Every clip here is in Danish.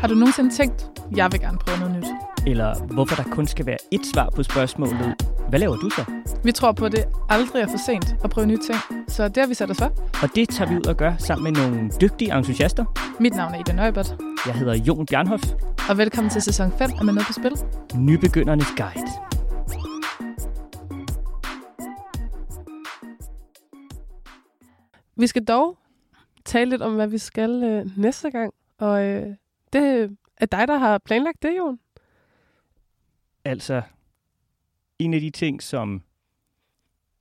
Har du nogensinde tænkt, jeg vil gerne prøve noget nyt? Eller hvorfor der kun skal være ét svar på spørgsmålet, hvad laver du så? Vi tror på, at det aldrig er for sent at prøve nye ting, så det har vi sat os for. Og det tager vi ud og gør sammen med nogle dygtige entusiaster. Mit navn er Ida Nøjbert, Jeg hedder Jon Bjernhoff, og velkommen til sæson 5 af Med Noget på Spil. nybegyndernes guide. Vi skal dog tale lidt om, hvad vi skal øh, næste gang. Og øh, det er dig, der har planlagt det, Jon. Altså, en af de ting, som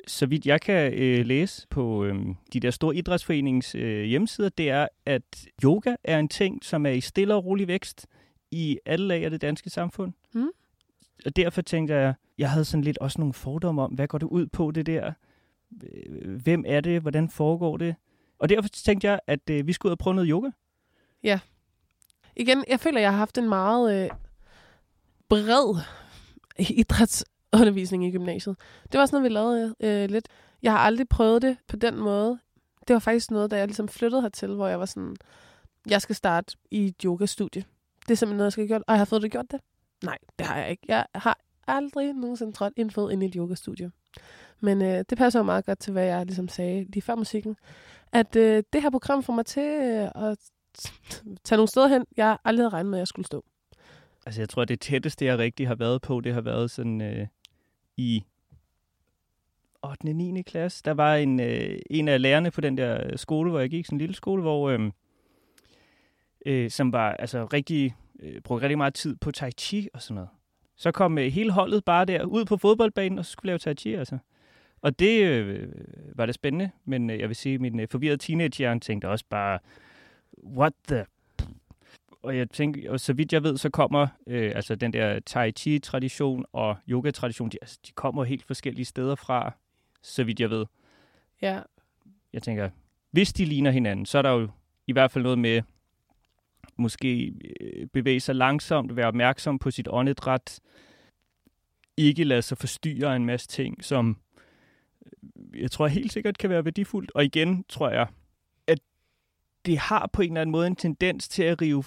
så vidt jeg kan øh, læse på øh, de der store idrætsforeningens øh, hjemmesider, det er, at yoga er en ting, som er i stille og rolig vækst i alle lag af det danske samfund. Mm. Og derfor tænkte jeg, jeg havde sådan lidt også nogle fordomme om, hvad går det ud på det der? Hvem er det? Hvordan foregår det? Og derfor tænkte jeg, at øh, vi skulle ud og prøve noget yoga. Igen, jeg føler, jeg har haft en meget øh, bred idrætsundervisning i gymnasiet. Det var sådan noget, vi lavede øh, lidt. Jeg har aldrig prøvet det på den måde. Det var faktisk noget, da jeg ligesom flyttede hertil, hvor jeg var sådan, jeg skal starte i et yogastudie. Det er simpelthen noget, jeg skal have gjort. Og jeg har fået det gjort det? Nej, det har jeg ikke. Jeg har aldrig nogensinde trådt indfød ind i et yogastudie. Men øh, det passer jo meget godt til, hvad jeg ligesom sagde lige før musikken. At øh, det her program får mig til øh, at tage nogle steder hen, jeg aldrig havde regnet med, at jeg skulle stå. Altså, jeg tror, det tætteste, jeg rigtig har været på, det har været sådan øh, i 8. og 9. klasse. Der var en, øh, en af lærerne på den der øh, skole, hvor jeg gik, sådan en lille skole, hvor, øh, øh, som var altså rigtig, øh, brugte rigtig meget tid på tai chi og sådan noget. Så kom øh, hele holdet bare der ud på fodboldbanen, og så skulle lave tai chi, altså. Og det øh, var det spændende, men øh, jeg vil sige, min øh, forvirrede teenagehjerne tænkte også bare, what the og jeg tænker, og så vidt jeg ved, så kommer øh, altså den der tai chi tradition og yoga tradition, de, altså, de kommer helt forskellige steder fra, så vidt jeg ved. Ja, Jeg tænker, hvis de ligner hinanden, så er der jo i hvert fald noget med måske øh, bevæge sig langsomt, være opmærksom på sit åndedræt, ikke lade sig forstyrre af en masse ting, som øh, jeg tror helt sikkert kan være værdifuldt. Og igen tror jeg, det har på en eller anden måde en tendens til at rive,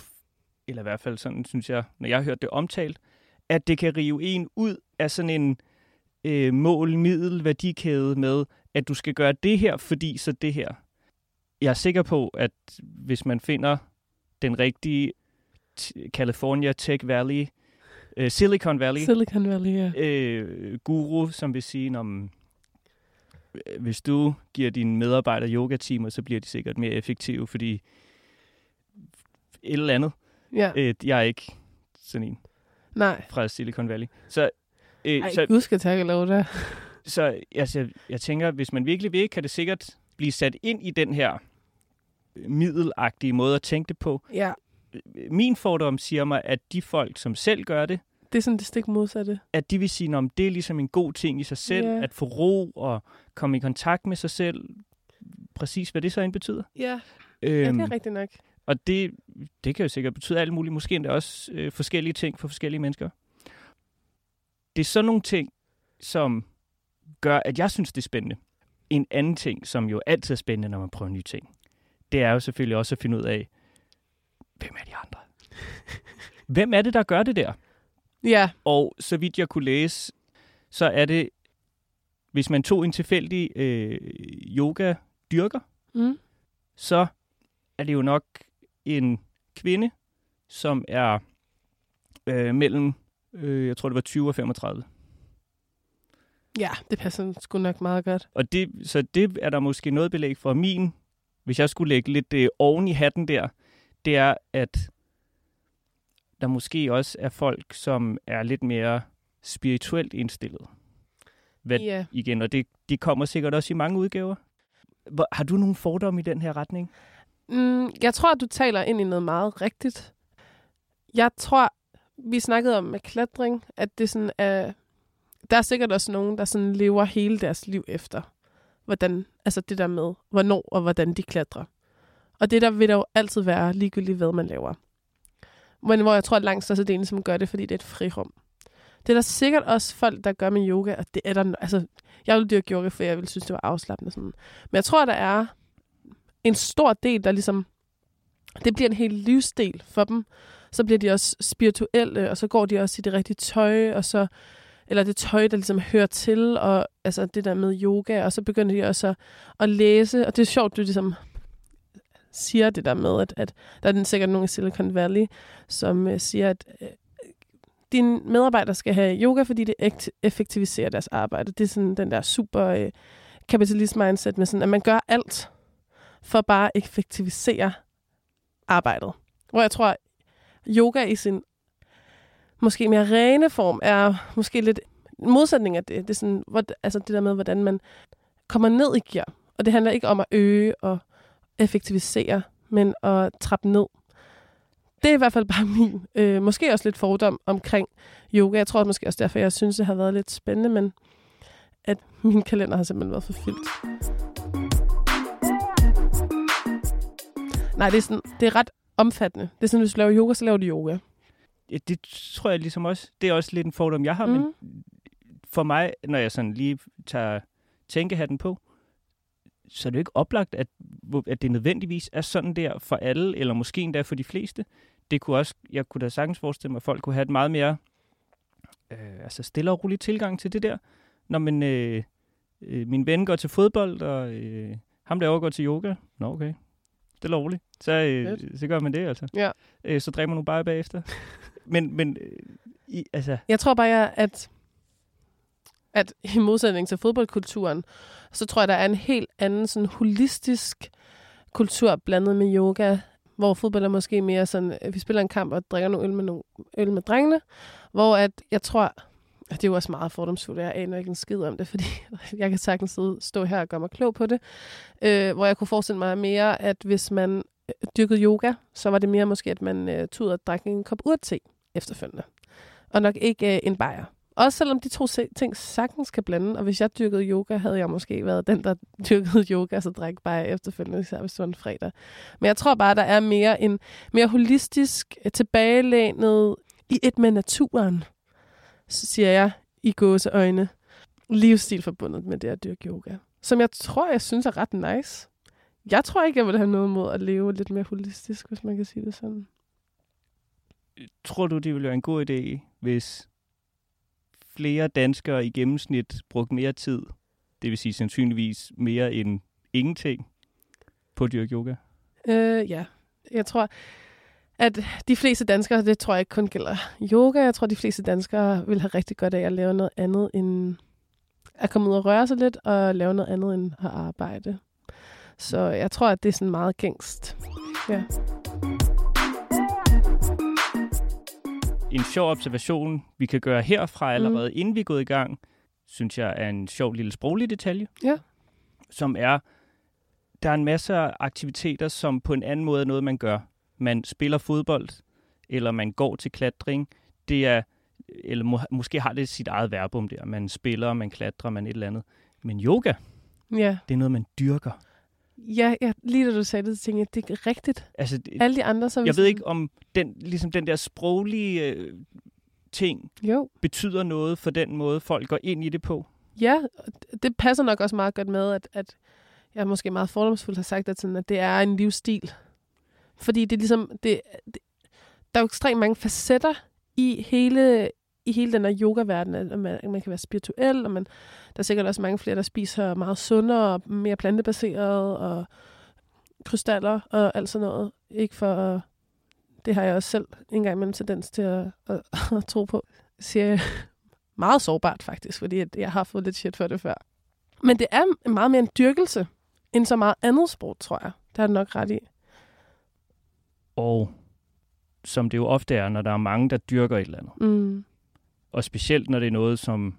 eller i hvert fald sådan synes jeg, når jeg har hørt det omtalt, at det kan rive en ud af sådan en øh, mål-middel-værdikæde med, at du skal gøre det her, fordi så det her. Jeg er sikker på, at hvis man finder den rigtige California Tech Valley, øh, Silicon Valley, Silicon Valley, ja. øh, guru, som vil sige, om hvis du giver dine medarbejdere yogatimer, så bliver de sikkert mere effektive, fordi et eller andet. ja. Øh, jeg er ikke sådan en Nej, fra Silicon Valley. Så, øh, Ej, så, Gud skal takke lov der. så altså, jeg tænker, hvis man virkelig vil, kan det sikkert blive sat ind i den her middelagtige måde at tænke det på. Ja, Min fordom siger mig, at de folk, som selv gør det, det er sådan det stik modsatte. at de vil sige, at det er ligesom en god ting i sig selv, Ja. at få ro og komme i kontakt med sig selv. Præcis, hvad det så end betyder. Ja, ja det Øhm, er rigtigt nok. og det, det kan jo sikkert betyde alt muligt. Måske endda også øh, forskellige ting for forskellige mennesker. Det er sådan nogle ting, som gør, at jeg synes, det er spændende. En anden ting, som jo altid er spændende, når man prøver nye ting, det er jo selvfølgelig også at finde ud af, hvem er de andre? hvem er det, der gør det der? Ja, Og så vidt jeg kunne læse, så er det, hvis man tog en tilfældig øh, yoga-dyrker, mm. så er det jo nok en kvinde, som er øh, mellem, øh, jeg tror det var 20 og 35. ja det passer sgu nok meget godt. Og det, så det er der måske noget belæg for min, hvis jeg skulle lægge lidt øh, oven i hatten der, det er, at der måske også er folk, som er lidt mere spirituelt indstillet. Hvad, Ja. igen, og det, de kommer sikkert også i mange udgaver. Hvor, har du nogle fordomme i den her retning? Mm, jeg tror, at du taler ind i noget meget rigtigt. Jeg tror, vi snakkede om med klatring, at det sådan er... Der er sikkert også nogen, der sådan lever hele deres liv efter, hvordan, altså det der med, hvornår og hvordan de klatrer. Og det der vil der jo altid være ligegyldigt, hvad man laver. Men hvor jeg tror, at langt størstedelen som gør det, fordi det er et frirum. Det er der sikkert også folk, der gør med yoga, og det er der, altså, jeg ville dyrke yoga, for jeg vil synes, det var afslappende. Sådan. Men jeg tror, der er en stor del, der ligesom det bliver en hel livsstil for dem. Så bliver de også spirituelle, og så går de også i det rigtige tøj, og så eller det tøj, der ligesom hører til, og altså det der med yoga, og så begynder de også at, at læse, og det er sjovt, du ligesom siger det der med, at, at der er den sikkert nogen i Silicon Valley, som øh, siger, at øh, dine medarbejdere skal have yoga, fordi det effektiviserer deres arbejde. Det er sådan den der super øh, kapitalist mindset med sådan, at man gør alt for bare at effektivisere arbejdet. Hvor jeg tror, yoga i sin måske mere rene form er måske lidt modsætning af det. Det er sådan, hvor, altså det der med, hvordan man kommer ned i gear. Og det handler ikke om at øge og effektivisere, men at trappe ned. Det er i hvert fald bare min, øh, måske også lidt fordom omkring yoga. Jeg tror at måske også derfor, jeg synes, det har været lidt spændende, men at min kalender har simpelthen været for fyldt. Nej, det er, sådan, det er ret omfattende. Det er sådan, hvis du laver yoga, så laver du yoga. Ja, det tror jeg ligesom også. Det er også lidt en fordom, jeg har, mm. men for mig, når jeg sådan lige tager tænkehatten på, så er det jo ikke oplagt, at, at det nødvendigvis er sådan der for alle, eller måske endda for de fleste. Det kunne også, jeg kunne da sagtens forestille mig, at folk kunne have et meget mere øh, altså stille og rolig tilgang til det der. Når man, øh, øh, min ven går til fodbold, og øh, ham der overgår til yoga. Nå, okay. Stille og roligt. Så, øh, så gør man det, altså. Ja. Øh, så drikker man nu bare bagefter. men, men øh, i, altså... Jeg tror bare, at at i modsætning til fodboldkulturen, så tror jeg, der er en helt anden sådan holistisk kultur blandet med yoga, hvor fodbold er måske mere sådan, at vi spiller en kamp og drikker nogle øl med, nogle øl med drengene, hvor at jeg tror, det er jo også meget fordomsfuldt, jeg aner ikke en skid om det, fordi jeg kan sagtens sidde, stå her og gøre mig klog på det, øh, hvor jeg kunne forestille mig mere, at hvis man øh, dyrkede yoga, så var det mere måske, at man øh, tog ud og drak en kop urte efterfølgende. Og nok ikke øh, en bajer. Også selvom de to ting sagtens kan blande. Og hvis jeg dyrkede yoga, havde jeg måske været den, der dyrkede yoga, så drik bare efterfølgende, især hvis det var en fredag. Men jeg tror bare, der er mere en mere holistisk, øh, tilbagelænet i et med naturen, siger jeg i gåseøjne, livsstil forbundet med det at dyrke yoga. Som jeg tror, jeg synes er ret nice. Jeg tror ikke, jeg vil have noget mod at leve lidt mere holistisk, hvis man kan sige det sådan. Tror du, det ville være en god idé, hvis flere danskere i gennemsnit brugt mere tid, det vil sige sandsynligvis mere end ingenting, på dyrk yoga? Øh, ja, jeg tror, at de fleste danskere, det tror jeg ikke kun gælder yoga, jeg tror, de fleste danskere vil have rigtig godt af at lave noget andet end at komme ud og røre sig lidt, og lave noget andet end at arbejde. Så jeg tror, at det er sådan meget gængst. Ja. En sjov observation, vi kan gøre herfra allerede, mm. inden vi er gået i gang, synes jeg er en sjov lille sproglig detalje. Ja. Som er, der er en masse aktiviteter, som på en anden måde er noget, man gør. Man spiller fodbold, eller man går til klatring. Det er, eller må, måske har det sit eget verbum der. Man spiller, man klatrer, man et eller andet. Men yoga, ja. det er noget, man dyrker. Ja, ja, lige da du sagde det, så tænkte jeg, det er rigtigt. Altså, det, Alle de andre, så Jeg sådan... ved ikke, om den, ligesom den der sproglige øh, ting jo. betyder noget for den måde, folk går ind i det på. Ja, det passer nok også meget godt med, at, at jeg måske meget fordomsfuldt har sagt, at, sådan, at det er en livsstil. Fordi det er ligesom, det, det, der er jo ekstremt mange facetter i hele, i hele den her yoga-verden, at man, man kan være spirituel, og man, der er sikkert også mange flere, der spiser meget sundere og mere plantebaseret, og krystaller og alt sådan noget. Ikke for det har jeg også selv en gang imellem tendens til at, at, at tro på, siger jeg meget sårbart faktisk, fordi jeg har fået lidt shit for det før. Men det er meget mere en dyrkelse, end så meget andet sport, tror jeg. Det har du nok ret i. Og som det jo ofte er, når der er mange, der dyrker et eller andet, mm. Og specielt, når det er noget, som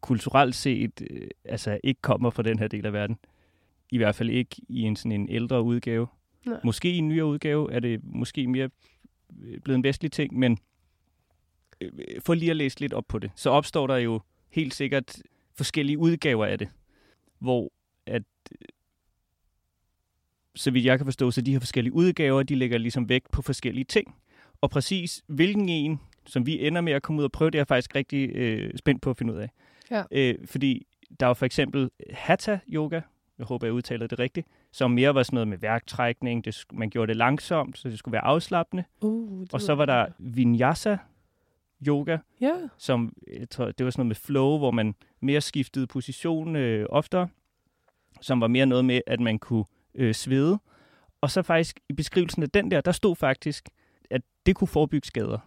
kulturelt set øh, altså ikke kommer fra den her del af verden. I hvert fald ikke i en sådan en ældre udgave. Nej. Måske i en nyere udgave er det måske mere øh, blevet en vestlig ting, men øh, for lige at læse lidt op på det, så opstår der jo helt sikkert forskellige udgaver af det, hvor at øh, så vidt jeg kan forstå, så de her forskellige udgaver, de lægger ligesom vægt på forskellige ting. Og præcis hvilken en som vi ender med at komme ud og prøve, det er jeg faktisk rigtig øh, spændt på at finde ud af. Ja. Øh, fordi der er for eksempel Hatha Yoga, jeg håber, jeg udtaler det rigtigt, som mere var sådan noget med værktrækning. Det, man gjorde det langsomt, så det skulle være afslappende. Uh, Og så var der vinyasa yoga, Ja, som jeg tror, det var sådan noget med flow, hvor man mere skiftede position øh, oftere, som var mere noget med, at man kunne øh, svede. Og så faktisk i beskrivelsen af den der, der stod faktisk, at det kunne forebygge skader.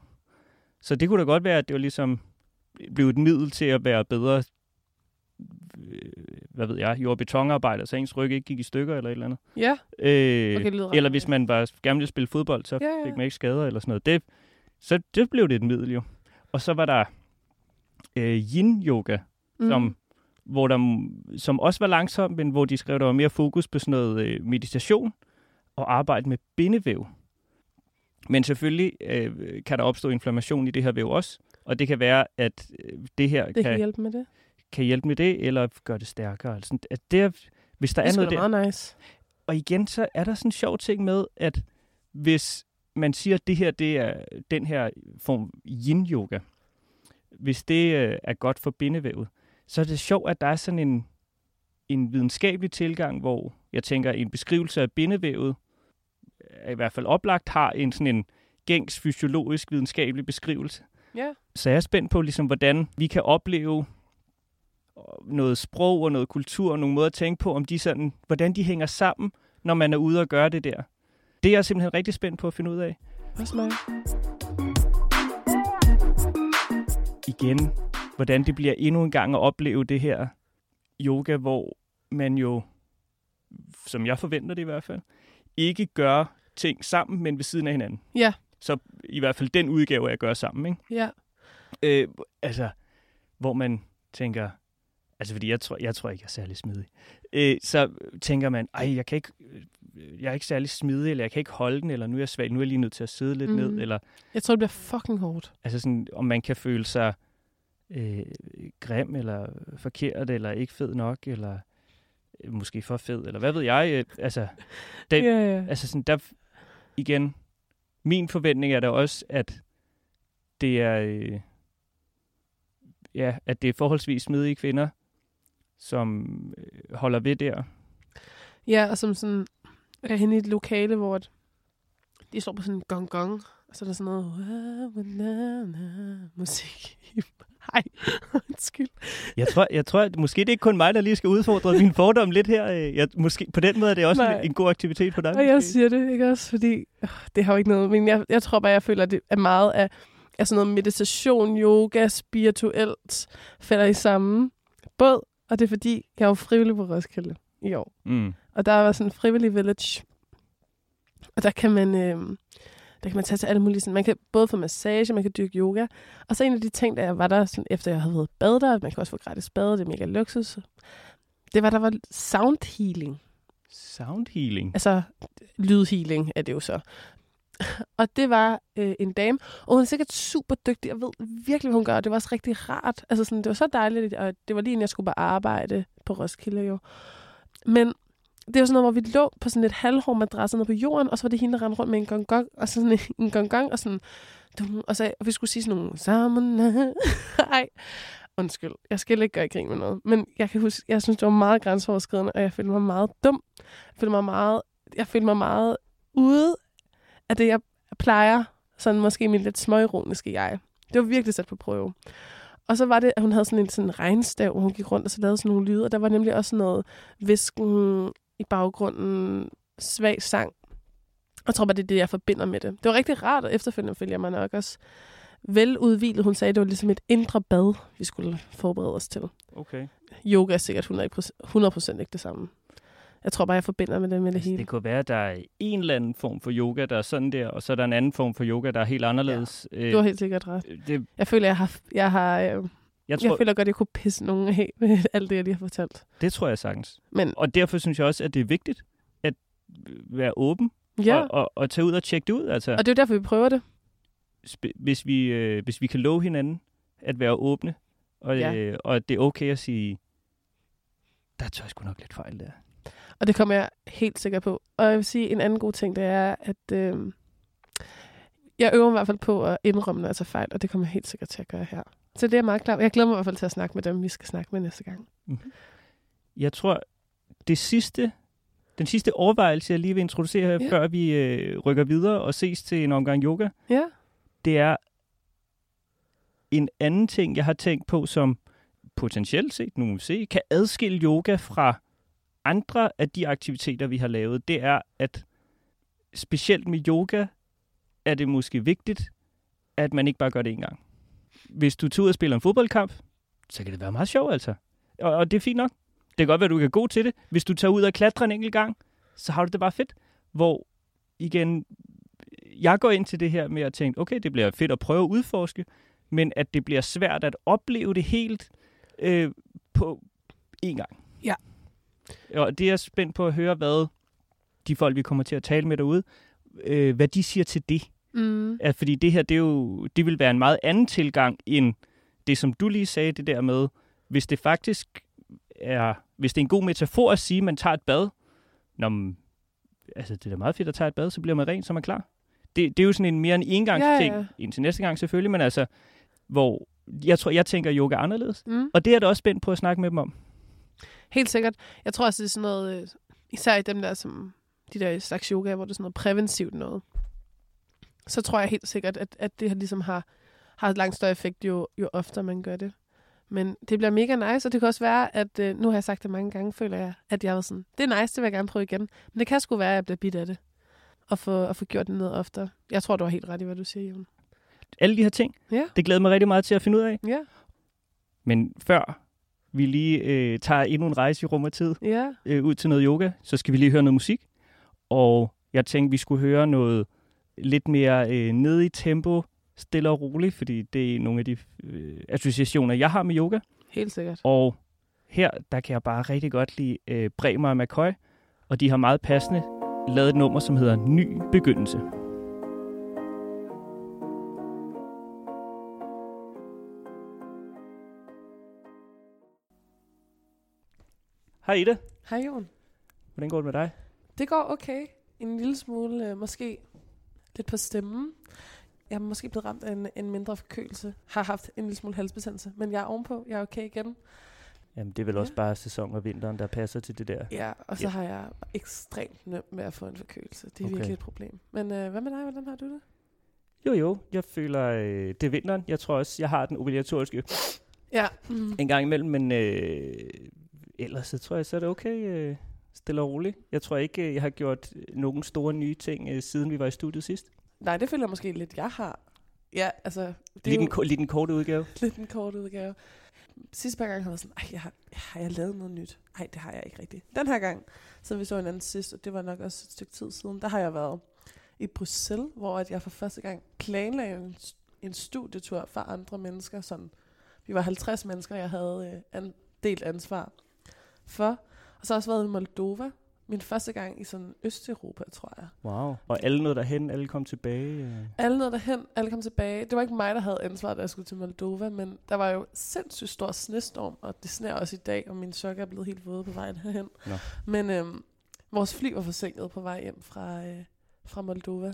Så det kunne da godt være, at det var ligesom blev et middel til at være bedre, øh, hvad ved jeg, jord- og betonarbejder, så ens ryg ikke gik i stykker eller et eller andet. ja. Øh, Okay, eller hvis man var gerne ville spille fodbold, så Ja, ja. fik man ikke skader eller sådan noget. Det, så det blev det et middel jo. Og så var der øh, yin-yoga, Mm. som, hvor der, som også var langsomt, men hvor de skrev, der var mere fokus på sådan noget øh, meditation og arbejde med bindevæv. Men selvfølgelig øh, kan der opstå inflammation i det her væv også, og det kan være, at øh, det her Det kan, kan hjælpe med det. kan hjælpe med det, eller gøre det stærkere. Altså, at det er, hvis der Det er noget der, meget nice. og igen, så er der sådan en sjov ting med, at hvis man siger, at det her det er den her form yin-yoga, hvis det øh, er godt for bindevævet, så er det sjovt, at der er sådan en, en videnskabelig tilgang, hvor jeg tænker, en beskrivelse af bindevævet, i hvert fald oplagt, har en sådan en gængs fysiologisk videnskabelig beskrivelse. Ja. Så jeg er spændt på, ligesom, hvordan vi kan opleve noget sprog og noget kultur og nogle måder at tænke på, om de sådan, hvordan de hænger sammen, når man er ude og gøre det der. Det er jeg simpelthen rigtig spændt på at finde ud af. Også mig. Igen, hvordan det bliver endnu en gang at opleve det her yoga, hvor man jo, som jeg forventer det i hvert fald, ikke gør ting sammen, men ved siden af hinanden. Ja. Så i hvert fald den udgave at gøre sammen, ikke? Ja. Øh, altså, hvor man tænker, altså fordi jeg tror, jeg tror ikke, jeg er særlig smidig. Øh, så tænker man, ej, jeg kan ikke, øh, jeg er ikke særlig smidig, eller jeg kan ikke holde den, eller nu er jeg svag, nu er jeg lige nødt til at sidde lidt mm. Mhm. ned, eller Jeg tror, det bliver fucking hårdt. altså sådan, om man kan føle sig øh, grim, eller forkert, eller ikke fed nok, eller øh, måske for fed, eller hvad ved jeg, øh, altså, den, Ja, ja. altså sådan, der, igen, min forventning er da også, at det er, øh, ja, at det er forholdsvis smidige kvinder, som øh, holder ved der. Ja, og som sådan er henne i et lokale, hvor at de står på sådan en gong gong, og så er der sådan noget musik banana", Hej, undskyld. Jeg tror, jeg tror at måske det er ikke kun mig, der lige skal udfordre min fordom lidt her. Øh, Jeg, måske, på den måde er det også Nej. en, en god aktivitet for dig. Og jeg måske. siger det, ikke også? Fordi øh, det har jo ikke noget, men jeg, jeg tror bare, jeg føler, at det er meget af, af sådan noget meditation, yoga, spirituelt, falder i samme båd. Og det er fordi, jeg er jo frivillig på Roskilde i år. Mm. Og der var sådan en frivillig village. Og der kan man, øh, der kan man tage til alle mulige sådan, man kan både få massage, man kan dyrke yoga. Og så en af de ting, der var der, sådan, efter jeg havde været bad der, man kan også få gratis bad, det er mega luksus. Det var, der var sound healing. Sound healing. Altså, lydhealing er det jo så. Og det var øh, en dame, og hun er sikkert super dygtig, og ved virkelig, hvad hun gør. og Det var også rigtig rart. Altså, sådan, det var så dejligt, og det var lige inden jeg skulle bare arbejde på Roskilde jo. Men det var sådan noget, hvor vi lå på sådan et halvhår madras nede på jorden, og så var det hende, der rendte rundt med en gong gong, og sådan en gong gong, og sådan, dum, og, så, og vi skulle sige sådan nogle, sammen, ej, undskyld, jeg skal ikke gøre grin med noget, men jeg kan huske, jeg synes, det var meget grænseoverskridende, og jeg følte mig meget dum. Jeg følte mig meget, jeg følte mig meget ude af det, jeg plejer, sådan måske min lidt småironiske jeg. Det var virkelig sat på prøve. Og så var det, at hun havde sådan en sådan regnstav, hvor hun gik rundt og så lavede sådan nogle lyde, og der var nemlig også noget visken i baggrunden, svag sang. Jeg tror bare, det er det, jeg forbinder med det. Det var rigtig rart, og efterfølgende følger jeg mig nok også veludvilet. Hun sagde, det var ligesom et indre bad, vi skulle forberede os til. Okay. Yoga er sikkert 100% ikke det samme. Jeg tror bare, jeg forbinder med det med det Altså, hele. det kunne være, at der er en eller anden form for yoga, der er sådan der, og så er der en anden form for yoga, der er helt anderledes. Ja. Du har helt sikkert ret. det, Jeg føler, jeg har, jeg har øh, jeg jeg tror, føler godt, jeg kunne pisse nogen af med alt det, jeg lige har fortalt. det tror jeg sagtens. Men Og derfor synes jeg også, at det er vigtigt at være åben ja, og, og, og tage ud og tjekke det ud. Altså, og det er jo derfor, vi prøver det. hvis, vi, øh, hvis vi kan love hinanden at være åbne, og, Ja. øh, og at det er okay at sige, der tør jeg sgu nok lidt fejl der. Og det kommer jeg helt sikkert på. Og jeg vil sige, en anden god ting, det er, at øh, jeg øver mig i hvert fald på at indrømme, når jeg tager fejl, og det kommer jeg helt sikkert til at gøre her. Så det er meget klart. Jeg glæder mig i hvert fald til at snakke med dem, vi skal snakke med næste gang. Jeg tror, det sidste, den sidste overvejelse, jeg lige vil introducere her, ja. før vi øh, rykker videre og ses til en omgang yoga, Ja. det er en anden ting, jeg har tænkt på, som potentielt set, nu må vi se, kan adskille yoga fra andre af de aktiviteter, vi har lavet. Det er, at specielt med yoga er det måske vigtigt, at man ikke bare gør det en gang. Hvis du tager ud og spiller en fodboldkamp, så kan det være meget sjovt altså. Og, og det er fint nok. Det kan godt være, at du kan gå til det. Hvis du tager ud og klatrer en enkelt gang, så har du det bare fedt. Hvor igen, jeg går ind til det her med at tænke, okay, det bliver fedt at prøve at udforske, men at det bliver svært at opleve det helt øh, på én gang. Ja. Og det er jeg spændt på at høre, hvad de folk, vi kommer til at tale med derude, øh, hvad de siger til det. Mm. At, fordi det her, det, er jo, det vil være en meget anden tilgang end det, som du lige sagde, det der med, hvis det faktisk er, hvis det er en god metafor at sige, at man tager et bad, når man, altså det er da meget fedt at tage et bad, så bliver man ren, så er man klar. Det, det er jo sådan en mere en engangsting, Ja, ja, ja. ja. indtil næste gang selvfølgelig, men altså, hvor jeg tror, jeg tænker yoga anderledes. Mm. Og det er jeg da også spændt på at snakke med dem om. Helt sikkert. Jeg tror også, det er sådan noget, øh, især i dem der, som de der slags yoga, hvor det er sådan noget præventivt noget. Så tror jeg helt sikkert, at, at det her ligesom har, har et langt større effekt, jo, jo oftere man gør det. Men det bliver mega nice, og det kan også være, at øh, nu har jeg sagt det mange gange, føler jeg, at jeg var sådan, det er nice, det vil jeg gerne prøve igen. Men det kan sgu være, at jeg bliver bidt af det. Og få, at få gjort det noget oftere. Jeg tror, du har helt ret i, hvad du siger, Jon. Alle de her ting, Ja. det glæder mig rigtig meget til at finde ud af. Ja, Men før vi lige øh, tager endnu en rejse i rum og tid, ja. øh, ud til noget yoga, så skal vi lige høre noget musik. Og jeg tænkte, vi skulle høre noget lidt mere øh, nede i tempo, stille og roligt, fordi det er nogle af de øh, associationer, jeg har med yoga. Helt sikkert. Og her, der kan jeg bare rigtig godt lide øh, Bremer og McCoy, og de har meget passende lavet et nummer, som hedder Ny Begyndelse. Hej Ida, Hej, Jon. hvordan går det med dig? Det går okay. En lille smule, øh, måske lidt på stemmen. Jeg er måske blevet ramt af en, en mindre forkølelse. Har haft en lille smule halsbetændelse, men jeg er ovenpå. Jeg er okay igen. Jamen, det er vel Ja. også bare sæson og vinteren, der passer til det der. Ja, og så Ja. har jeg ekstremt nemt med at få en forkølelse. Det er Okay. virkelig et problem. Men øh, hvad med dig? Hvordan har du det? Jo, jo, jeg føler, øh, det er vinteren. Jeg tror også, jeg har den obligatoriske Ja. Mm. en gang imellem, men øh, ellers så tror jeg, så er det okay øh, stille og roligt. Jeg tror ikke, øh, jeg har gjort øh, nogen store nye ting, øh, siden vi var i studiet sidst. Nej, det føler jeg måske lidt, jeg har. Ja, altså, det Lige jo den, ko- lige den korte udgave. lidt en kort udgave. Sidste par gange har jeg været sådan, Ej, jeg har, har jeg lavet noget nyt? Nej, det har jeg ikke rigtigt. Den her gang, så vi så en anden sidst, og det var nok også et stykke tid siden, der har jeg været i Bruxelles, hvor at jeg for første gang planlagde en, en studietur for andre mennesker. Sådan, vi var 50 mennesker, jeg havde øh, an, delt ansvar for. Og så har jeg også været i Moldova. Min første gang i sådan Østeuropa, tror jeg. Wow. Og alle nåede derhen, alle kom tilbage. Øh. Alle nåede derhen, alle kom tilbage. Det var ikke mig, der havde ansvaret, da jeg skulle til Moldova, men der var jo sindssygt stor snestorm, og det sner også i dag, og mine sokker er blevet helt våde på vejen herhen. Nå. Men øhm, vores fly var forsinket på vej hjem fra, øh, fra Moldova.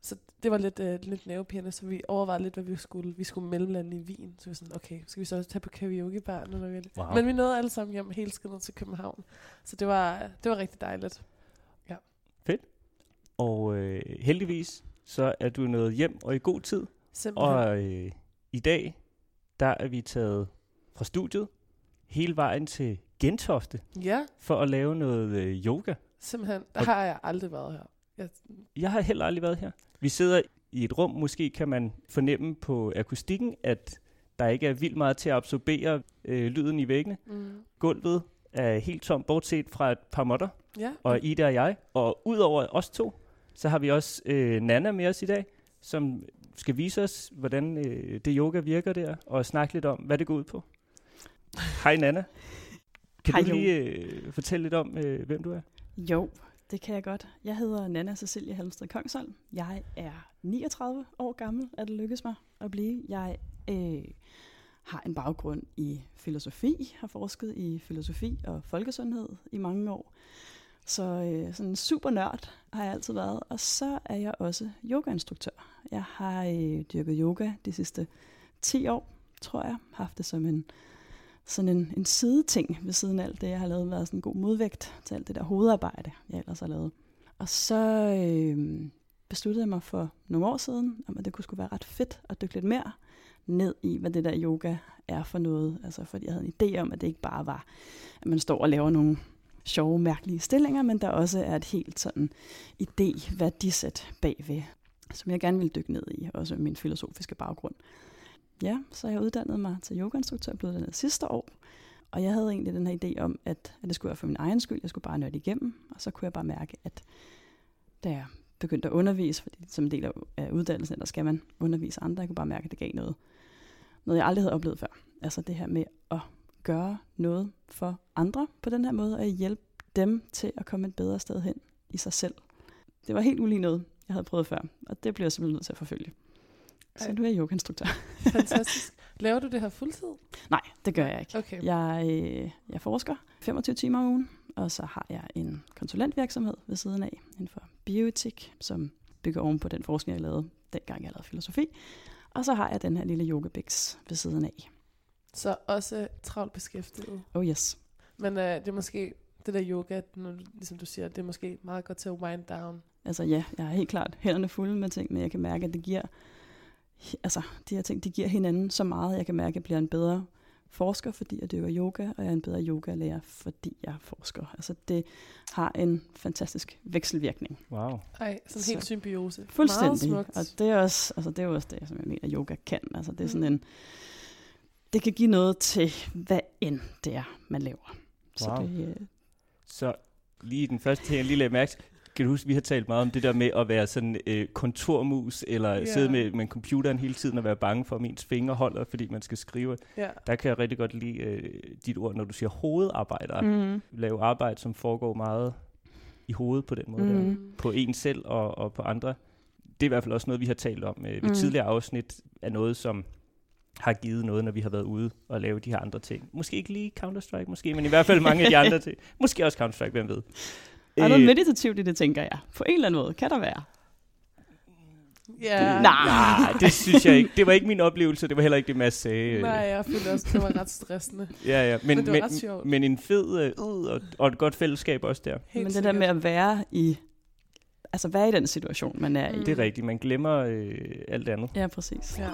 Så det var lidt, øh, lidt nervepirrende, så vi overvejede lidt, hvad vi skulle. Vi skulle mellemlande i Wien, så vi var sådan, okay, skal vi så også tage på karaokebar? nu, Når vi... Wow. Men vi nåede alle sammen hjem hele skidtet til København. Så det var, det var rigtig dejligt. Og øh, heldigvis, så er du nået hjem og i god tid. Simpelthen. Og øh, i dag, der er vi taget fra studiet hele vejen til Gentofte Ja, for at lave noget øh, yoga. simpelthen. Der Og- har jeg aldrig været her. Jeg, Jeg har heller aldrig været her. Vi sidder i et rum, måske kan man fornemme på akustikken, at der ikke er vildt meget til at absorbere øh, lyden i væggene. mm, Gulvet er helt tomt, bortset fra et par måtter, ja, og Ida og jeg. Og udover os to, så har vi også øh, Nana med os i dag, som skal vise os, hvordan øh, det yoga virker der, og snakke lidt om, hvad det går ud på. Hej Nana. Kan Hej, du lige øh, fortælle lidt om, øh, hvem du er? Jo, det kan jeg godt. Jeg hedder Nana Cecilie Halmstad Kongsholm. Jeg er 39 år gammel, er det lykkedes mig at blive. Jeg øh, har en baggrund i filosofi, har forsket i filosofi og folkesundhed i mange år. Så øh, sådan super nørd har jeg altid været. Og så er jeg også yogainstruktør. Jeg har øh, dyrket yoga de sidste 10 år, tror jeg. Haft det som en sådan en, en sideting ved siden af alt det, jeg har lavet, været sådan en god modvægt til alt det der hovedarbejde, jeg ellers har lavet. Og så øh, besluttede jeg mig for nogle år siden, om at det kunne skulle være ret fedt at dykke lidt mere ned i, hvad det der yoga er for noget. Altså fordi jeg havde en idé om, at det ikke bare var, at man står og laver nogle sjove, mærkelige stillinger, men der også er et helt sådan idé, værdisæt bagved, som jeg gerne vil dykke ned i, også med min filosofiske baggrund. Ja, så jeg uddannede mig til yogainstruktør, blev uddannet sidste år, og jeg havde egentlig den her idé om, at, at det skulle være for min egen skyld, jeg skulle bare nørde igennem, og så kunne jeg bare mærke, at da jeg begyndte at undervise, fordi som en del af uddannelsen, der skal man undervise andre, jeg kunne bare mærke, at det gav noget, noget jeg aldrig havde oplevet før. Altså det her med at gøre noget for andre på den her måde, og hjælpe dem til at komme et bedre sted hen i sig selv. Det var helt ulig noget, jeg havde prøvet før, og det blev jeg simpelthen nødt til at forfølge. Så nu er jeg yogainstruktør. Fantastisk. Laver du det her fuldtid? Nej, det gør jeg ikke. Okay. Jeg, øh, jeg forsker 25 timer om ugen, og så har jeg en konsulentvirksomhed ved siden af inden for bioetik, som bygger oven på den forskning, jeg lavede, dengang jeg lavede filosofi. Og så har jeg den her lille yogabix ved siden af. Så også travlt beskæftiget. Oh yes. Men øh, det er måske det der yoga, nu, ligesom du siger, det er måske meget godt til at wind down. Altså ja, jeg har helt klart hænderne fulde med ting, men jeg kan mærke, at det giver, altså de her ting, de giver hinanden så meget, jeg kan mærke, at jeg bliver en bedre forsker, fordi jeg dyrker yoga, og jeg er en bedre yogalærer, fordi jeg forsker. Altså det har en fantastisk vekselvirkning. Wow. Ej, sådan Så- helt symbiose. Fuldstændig. Meget smukt. Og det er, også, altså det er også det, som jeg mener, yoga kan. Altså det er sådan en, det kan give noget til, hvad end det er, man laver. Så Wow. det, øh, Så lige den første ting, jeg lige lagde mærke kan du huske, vi har talt meget om det der med at være sådan øh, kontormus, eller yeah. sidde med, med computeren hele tiden og være bange for, om ens fingre holder, fordi man skal skrive. Ja. Der kan jeg rigtig godt lide øh, dit ord, når du siger hovedarbejder. Mm. Lave arbejde, som foregår meget i hovedet på den måde. Mm. Der. Mm. På en selv og, og på andre. Det er i hvert fald også noget, vi har talt om øh, ved Mm. tidligere afsnit, af noget, som har givet noget, når vi har været ude og lave de her andre ting. Måske ikke lige Counter-Strike, måske, men i hvert fald mange af de andre ting. Måske også Counter-Strike, hvem ved. Er der noget meditativt i det, tænker jeg. På en eller anden måde. Kan der være? Ja. Nej. Nej, det synes jeg ikke. Det var ikke min oplevelse, det var heller ikke det, Mads sagde. øh. Nej, jeg følte også, det var ret stressende. Ja, ja. Men, Men det var ret men, sjovt. men en fed øh, og, og et godt fællesskab også der. Helt Men det der med at være i, altså være i den situation, man er i. Mm. Det er rigtigt. Man glemmer øh, alt andet. Ja, præcis. Ja.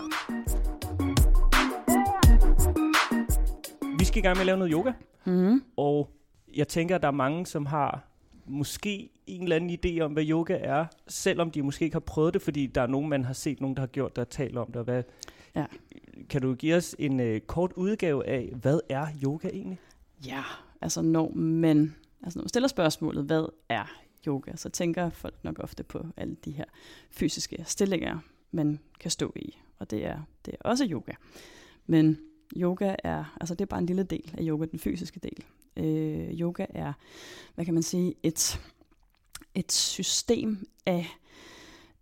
Vi skal i gang med at lave noget yoga. Mm. Og jeg tænker, at der er mange, som har måske en eller anden idé om, hvad yoga er, selvom de måske ikke har prøvet det, fordi der er nogen, man har set, nogen, der har gjort og talt om det. Og hvad, Ja. Kan du give os en øh, kort udgave af, hvad er yoga egentlig? Ja, altså når man, altså når man stiller spørgsmålet, hvad er yoga, så tænker folk nok ofte på alle de her fysiske stillinger, man kan stå i. Og det er, det er også yoga. Men yoga er, altså det er bare en lille del af yoga, den fysiske del. Øh, yoga er, hvad kan man sige, et, et system af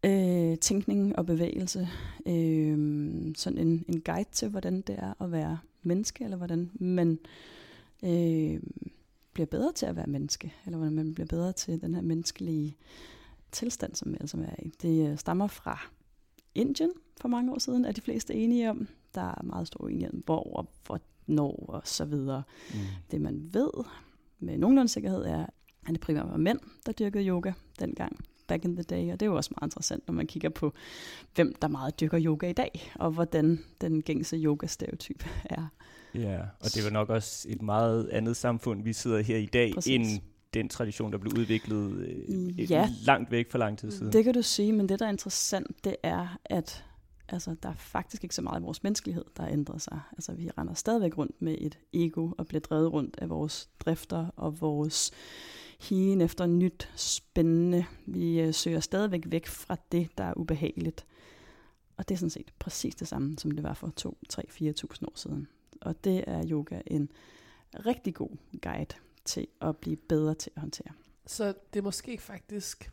øh, tænkning og bevægelse. Øh, sådan en, en guide til, hvordan det er at være menneske, eller hvordan man øh, bliver bedre til at være menneske, eller hvordan man bliver bedre til den her menneskelige tilstand, som vi altså er i. Det øh, stammer fra Indien for mange år siden, er de fleste enige om. Der er meget stor uenighed om, hvor og hvornår og så videre. Mm. Det man ved med nogenlunde sikkerhed er, at det primært var mænd, der dyrkede yoga dengang, back in the day. Og det er jo også meget interessant, når man kigger på, hvem der meget dyrker yoga i dag, og hvordan den gængse yoga-stereotyp er. Ja, og det var nok også et meget andet samfund, vi sidder her i dag, Præcis. end den tradition, der blev udviklet øh, Ja. langt væk for lang tid siden. Det kan du sige, men det, der er interessant, det er, at altså, der er faktisk ikke så meget i vores menneskelighed, der har ændret sig. Altså, vi render stadigvæk rundt med et ego og bliver drevet rundt af vores drifter og vores higen efter nyt, spændende. Vi øh, søger stadigvæk væk fra det, der er ubehageligt. Og det er sådan set præcis det samme, som det var for 2, 3, 4.000 år siden. Og det er yoga en rigtig god guide til at blive bedre til at håndtere. Så det er måske faktisk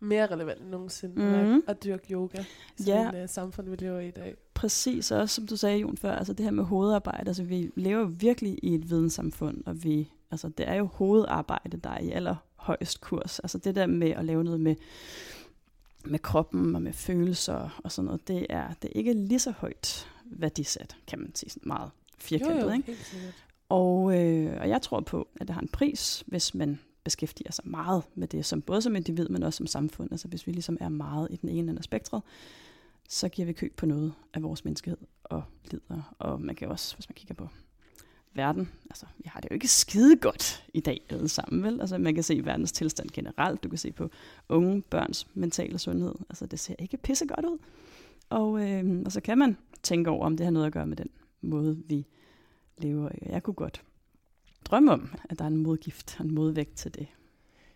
mere relevant end nogensinde Mhm. mm-hmm. at dyrke yoga i Ja. sådan et samfund, vi lever i i dag. Præcis, og også som du sagde, Jon, før, altså det her med hovedarbejde, altså vi lever virkelig i et videnssamfund, og vi, altså det er jo hovedarbejde, der er i allerhøjst kurs. Altså det der med at lave noget med, med kroppen og med følelser og sådan noget, det er, det er ikke lige så højt værdisat, kan man sige sådan meget firkantet. jo, jo, Ikke? Og, øh, og jeg tror på, at det har en pris, hvis man beskæftiger sig meget med det, som både som individ, men også som samfund. Altså hvis vi ligesom er meget i den ene ende af spektret, så giver vi køb på noget af vores menneskehed og lider. Og man kan også, hvis man kigger på verden, altså vi har det jo ikke skide godt i dag alle sammen, vel? Altså man kan se verdens tilstand generelt, du kan se på unge børns mentale sundhed, altså det ser ikke pisse godt ud. Og, øh, og så kan man tænke over, om det har noget at gøre med den måde, vi lever i. Jeg kunne godt drømme om, at der er en modgift og en modvægt til det.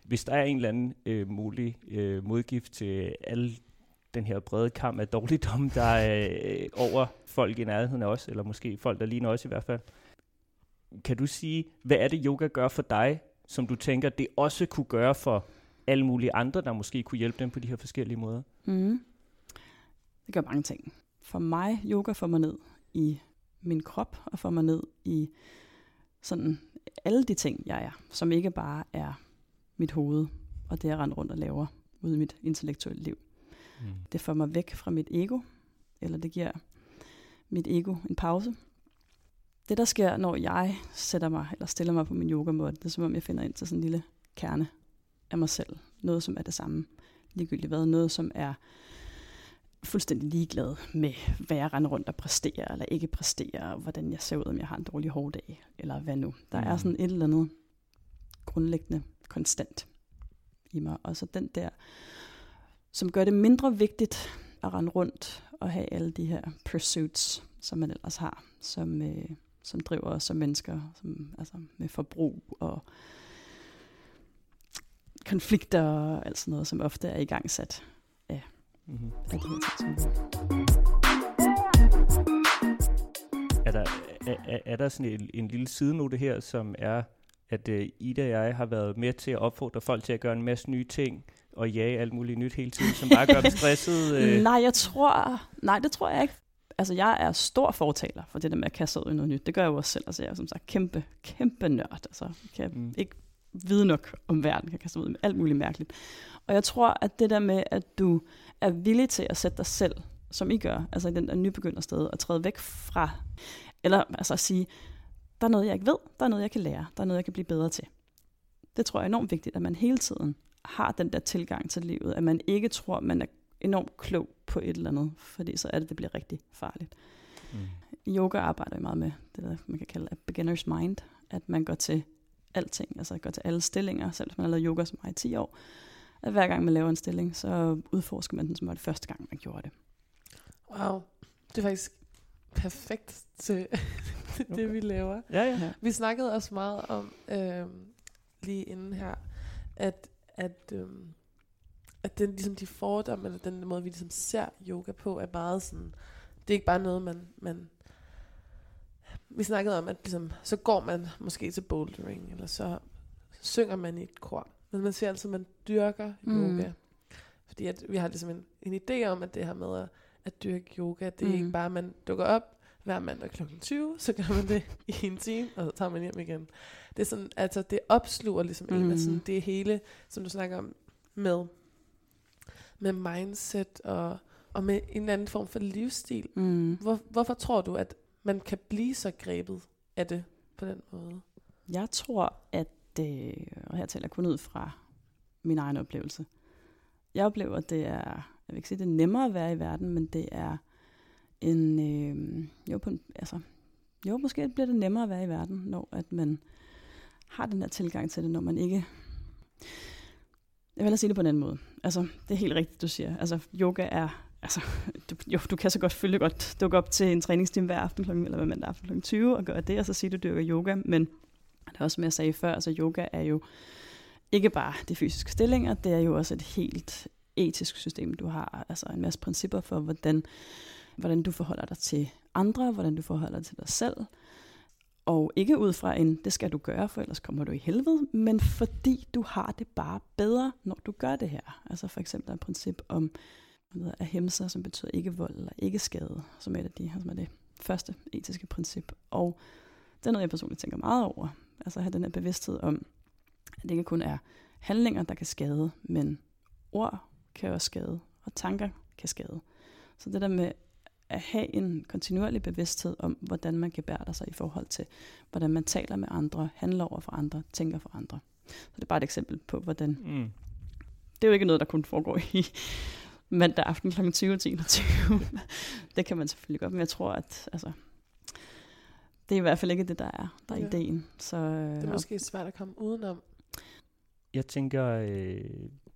Hvis der er en eller anden øh, mulig øh, modgift til alle den her brede kamp af dårligdom, der er øh, over folk i nærheden af os, eller måske folk, der ligner os i hvert fald. Kan du sige, hvad er det, yoga gør for dig, som du tænker, det også kunne gøre for alle mulige andre, der måske kunne hjælpe dem på de her forskellige måder? Mm. Det gør mange ting. For mig, yoga får mig ned i min krop, og får mig ned i sådan alle de ting, jeg er, som ikke bare er mit hoved, og det jeg render rundt og laver ude i mit intellektuelle liv. Mm. Det får mig væk fra mit ego, eller det giver mit ego en pause. Det, der sker, når jeg sætter mig, eller stiller mig på min yogamåde, det er som om, jeg finder ind til sådan en lille kerne af mig selv. Noget, som er det samme. Ligegyldigt hvad. Noget, som er fuldstændig ligeglad med, hvad jeg render rundt og præsterer, eller ikke præsterer, og hvordan jeg ser ud, om jeg har en dårlig hårdag, eller hvad nu. Der er Mm. sådan et eller andet grundlæggende konstant i mig. Og så den der, som gør det mindre vigtigt at rende rundt og have alle de her pursuits, som man ellers har, som, øh, som driver os som mennesker, som, altså med forbrug og konflikter og alt sådan noget, som ofte er i gang sat Mm-hmm. af de her ting. Som Er der, er, er, er der sådan en, en lille sidenote her, som er, at uh, Ida og jeg har været med til at opfordre folk til at gøre en masse nye ting, og jage alt muligt nyt hele tiden, som bare gør dem stresset? Øh. Nej, jeg tror, nej, det tror jeg ikke. Altså, jeg er stor fortaler for det der med at kaste ud i noget nyt. Det gør jeg jo også selv. Altså, jeg er som sagt kæmpe, kæmpe nørd. Altså, jeg kan Mm. ikke vide nok om verden. Kan kaste ud med alt muligt mærkeligt. Og jeg tror, at det der med, at du er villig til at sætte dig selv, som I gør, altså i den der nybegyndersted, og træde væk fra, eller altså at sige, der er noget, jeg ikke ved, der er noget, jeg kan lære, der er noget, jeg kan blive bedre til. Det tror jeg er enormt vigtigt, at man hele tiden har den der tilgang til livet, at man ikke tror, man er enormt klog på et eller andet, fordi så er det, det bliver rigtig farligt. Mm. Yoga arbejder vi meget med det, der man kan kalde a beginner's mind, at man går til alting, altså går til alle stillinger, selv hvis man har lavet yoga som mig i 10 år, at hver gang man laver en stilling, så udforsker man den, som var det første gang, man gjorde det. Wow, det er faktisk perfekt til det, Okay. vi laver. Ja, ja. Ja. Vi snakkede også meget om, øhm, lige inden her, at, at, øhm, at den, ligesom de fordomme, eller den måde, vi ligesom ser yoga på, er meget sådan, det er ikke bare noget, man, man vi snakkede om, at ligesom, så går man måske til bouldering, eller så synger man i et kor. Men man siger altid, at man dyrker Mm. yoga. Fordi at vi har ligesom en, en idé om, at det her med at, at dyrke yoga, det er Mm. ikke bare, at man dukker op hver mandag kl. 20, så gør man det i en time, og så tager man hjem igen. Det er sådan, altså det opsluger ligesom mm. en, altså sådan, det hele, som du snakker om, med, med mindset og, og med en eller anden form for livsstil. Mm. Hvor, hvorfor tror du, at man kan blive så grebet af det på den måde? Jeg tror, at, det, øh, og her taler jeg kun ud fra min egen oplevelse, jeg oplever, at det er, jeg vil ikke sige, det er nemmere at være i verden, men det er en, øh, jo, på en, altså, jo, måske bliver det nemmere at være i verden, når at man har den her tilgang til det, når man ikke, jeg vil hellere sige det på en anden måde. Altså, det er helt rigtigt, du siger. Altså, yoga er, altså, du, jo, du kan så godt følge godt dukke op til en træningstime hver aften klokken, eller hvad mandag aften klokken 20, og gøre det, og så sige, du dyrker yoga, men det er også, som jeg sagde før, altså yoga er jo ikke bare de fysiske stillinger, det er jo også et helt etisk system. Du har altså en masse principper for, hvordan, hvordan du forholder dig til andre, hvordan du forholder dig til dig selv. Og ikke ud fra en, det skal du gøre, for ellers kommer du i helvede, men fordi du har det bare bedre, når du gør det her. Altså for eksempel et princip om hvad hedder, ahimsa, som betyder ikke vold eller ikke skade, som er et af de, som er det første etiske princip. Og det er noget, jeg personligt tænker meget over. Altså have den her bevidsthed om, at det ikke kun er handlinger, der kan skade, men ord kan også skade, og tanker kan skade. Så det der med at have en kontinuerlig bevidsthed om, hvordan man bære sig i forhold til, hvordan man taler med andre, handler over for andre, tænker for andre. Så det er bare et eksempel på, hvordan... Mm. Det er jo ikke noget, der kun foregår i mandag aften kl. 20.21. det kan man selvfølgelig godt, men jeg tror, at altså, det er i hvert fald ikke det, der er, der er Ja. ideen. Så, øh, Det er måske svært at komme udenom. Jeg tænker, øh,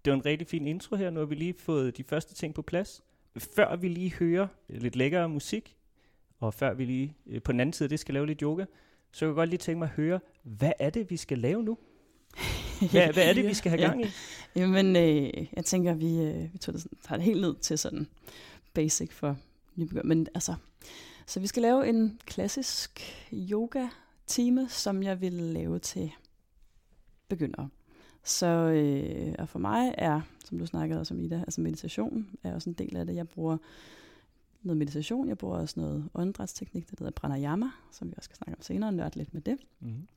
det var en rigtig fin intro her. Nu har vi lige fået de første ting på plads. Før vi lige hører lidt lækker musik, og før vi lige øh, på den anden side af det skal lave lidt yoga, så kan jeg godt lige tænke mig at høre, hvad er det, vi skal lave nu? Hvad, hvad er det, vi skal have Ja. gang i? Jamen, øh, jeg tænker, vi, øh, vi tager det helt ned til sådan basic for nybegynder. Men altså, så vi skal lave en klassisk yoga-time, som jeg vil lave til begyndere. Så øh, og for mig er, som du snakkede også om Ida, altså meditation er også en del af det. Jeg bruger noget meditation, jeg bruger også noget åndedrætsteknik, der hedder pranayama, som vi også skal snakke om senere, nørde lidt med det. Mm.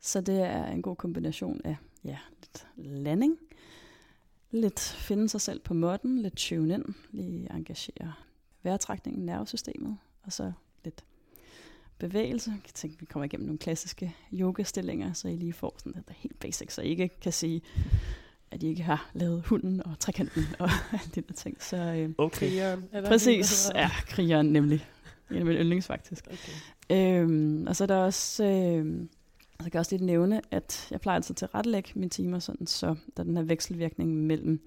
Så det er en god kombination af ja, lidt landing, lidt finde sig selv på måtten, lidt tune ind, lige engagere vejrtrækningen, nervesystemet, og så lidt bevægelse. Jeg tænker, vi kommer igennem nogle klassiske yoga-stillinger, så I lige får sådan det der helt basic, så I ikke kan sige, at I ikke har lavet hunden og trekanten og alle de der ting. Så øh, Okay. Krigeren. Er præcis, ja, krigeren nemlig. En af mine yndlings faktisk. Okay. Øhm, og så er der også, øhm, så kan jeg også lige nævne, at jeg plejer altid til at rettelægge mine timer, sådan, så der er den her vekselvirkning mellem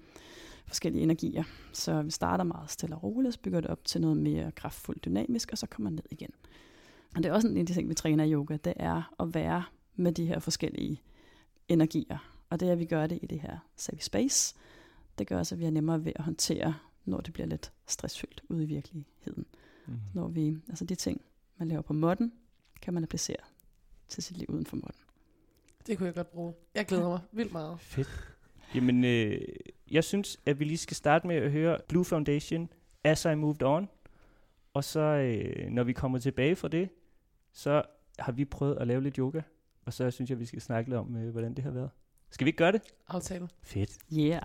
forskellige energier. Så vi starter meget stille og roligt, så bygger det op til noget mere kraftfuldt dynamisk, og så kommer ned igen. Og det er også en af de ting, vi træner i yoga, det er at være med de her forskellige energier. Og det er, at vi gør det i det her safe space. Det gør også, at vi er nemmere ved at håndtere, når det bliver lidt stressfyldt ude i virkeligheden Mm. når vi, altså de ting, man laver på modden, kan man applicere til sit liv uden for modden. Det kunne jeg godt bruge. Jeg glæder mig vildt meget. Fedt. Jamen, øh, jeg synes, at vi lige skal starte med at høre Blue Foundation, As I Moved On. Og så, øh, når vi kommer tilbage fra det, så har vi prøvet at lave lidt yoga. Og så synes jeg, vi skal snakke lidt om, øh, hvordan det har været. Skal vi ikke gøre det? Aftale. Fedt. Yeah.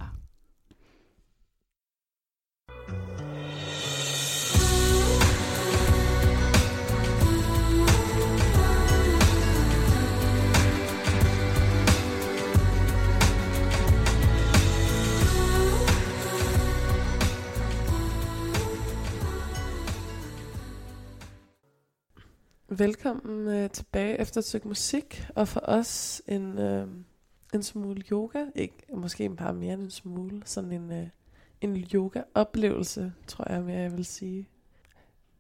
Velkommen øh, tilbage efter et stykke musik, og for os en, øh, en smule yoga. Ikke, måske bare mere end en smule. Sådan en, øh, en yoga-oplevelse, tror jeg mere, jeg vil sige.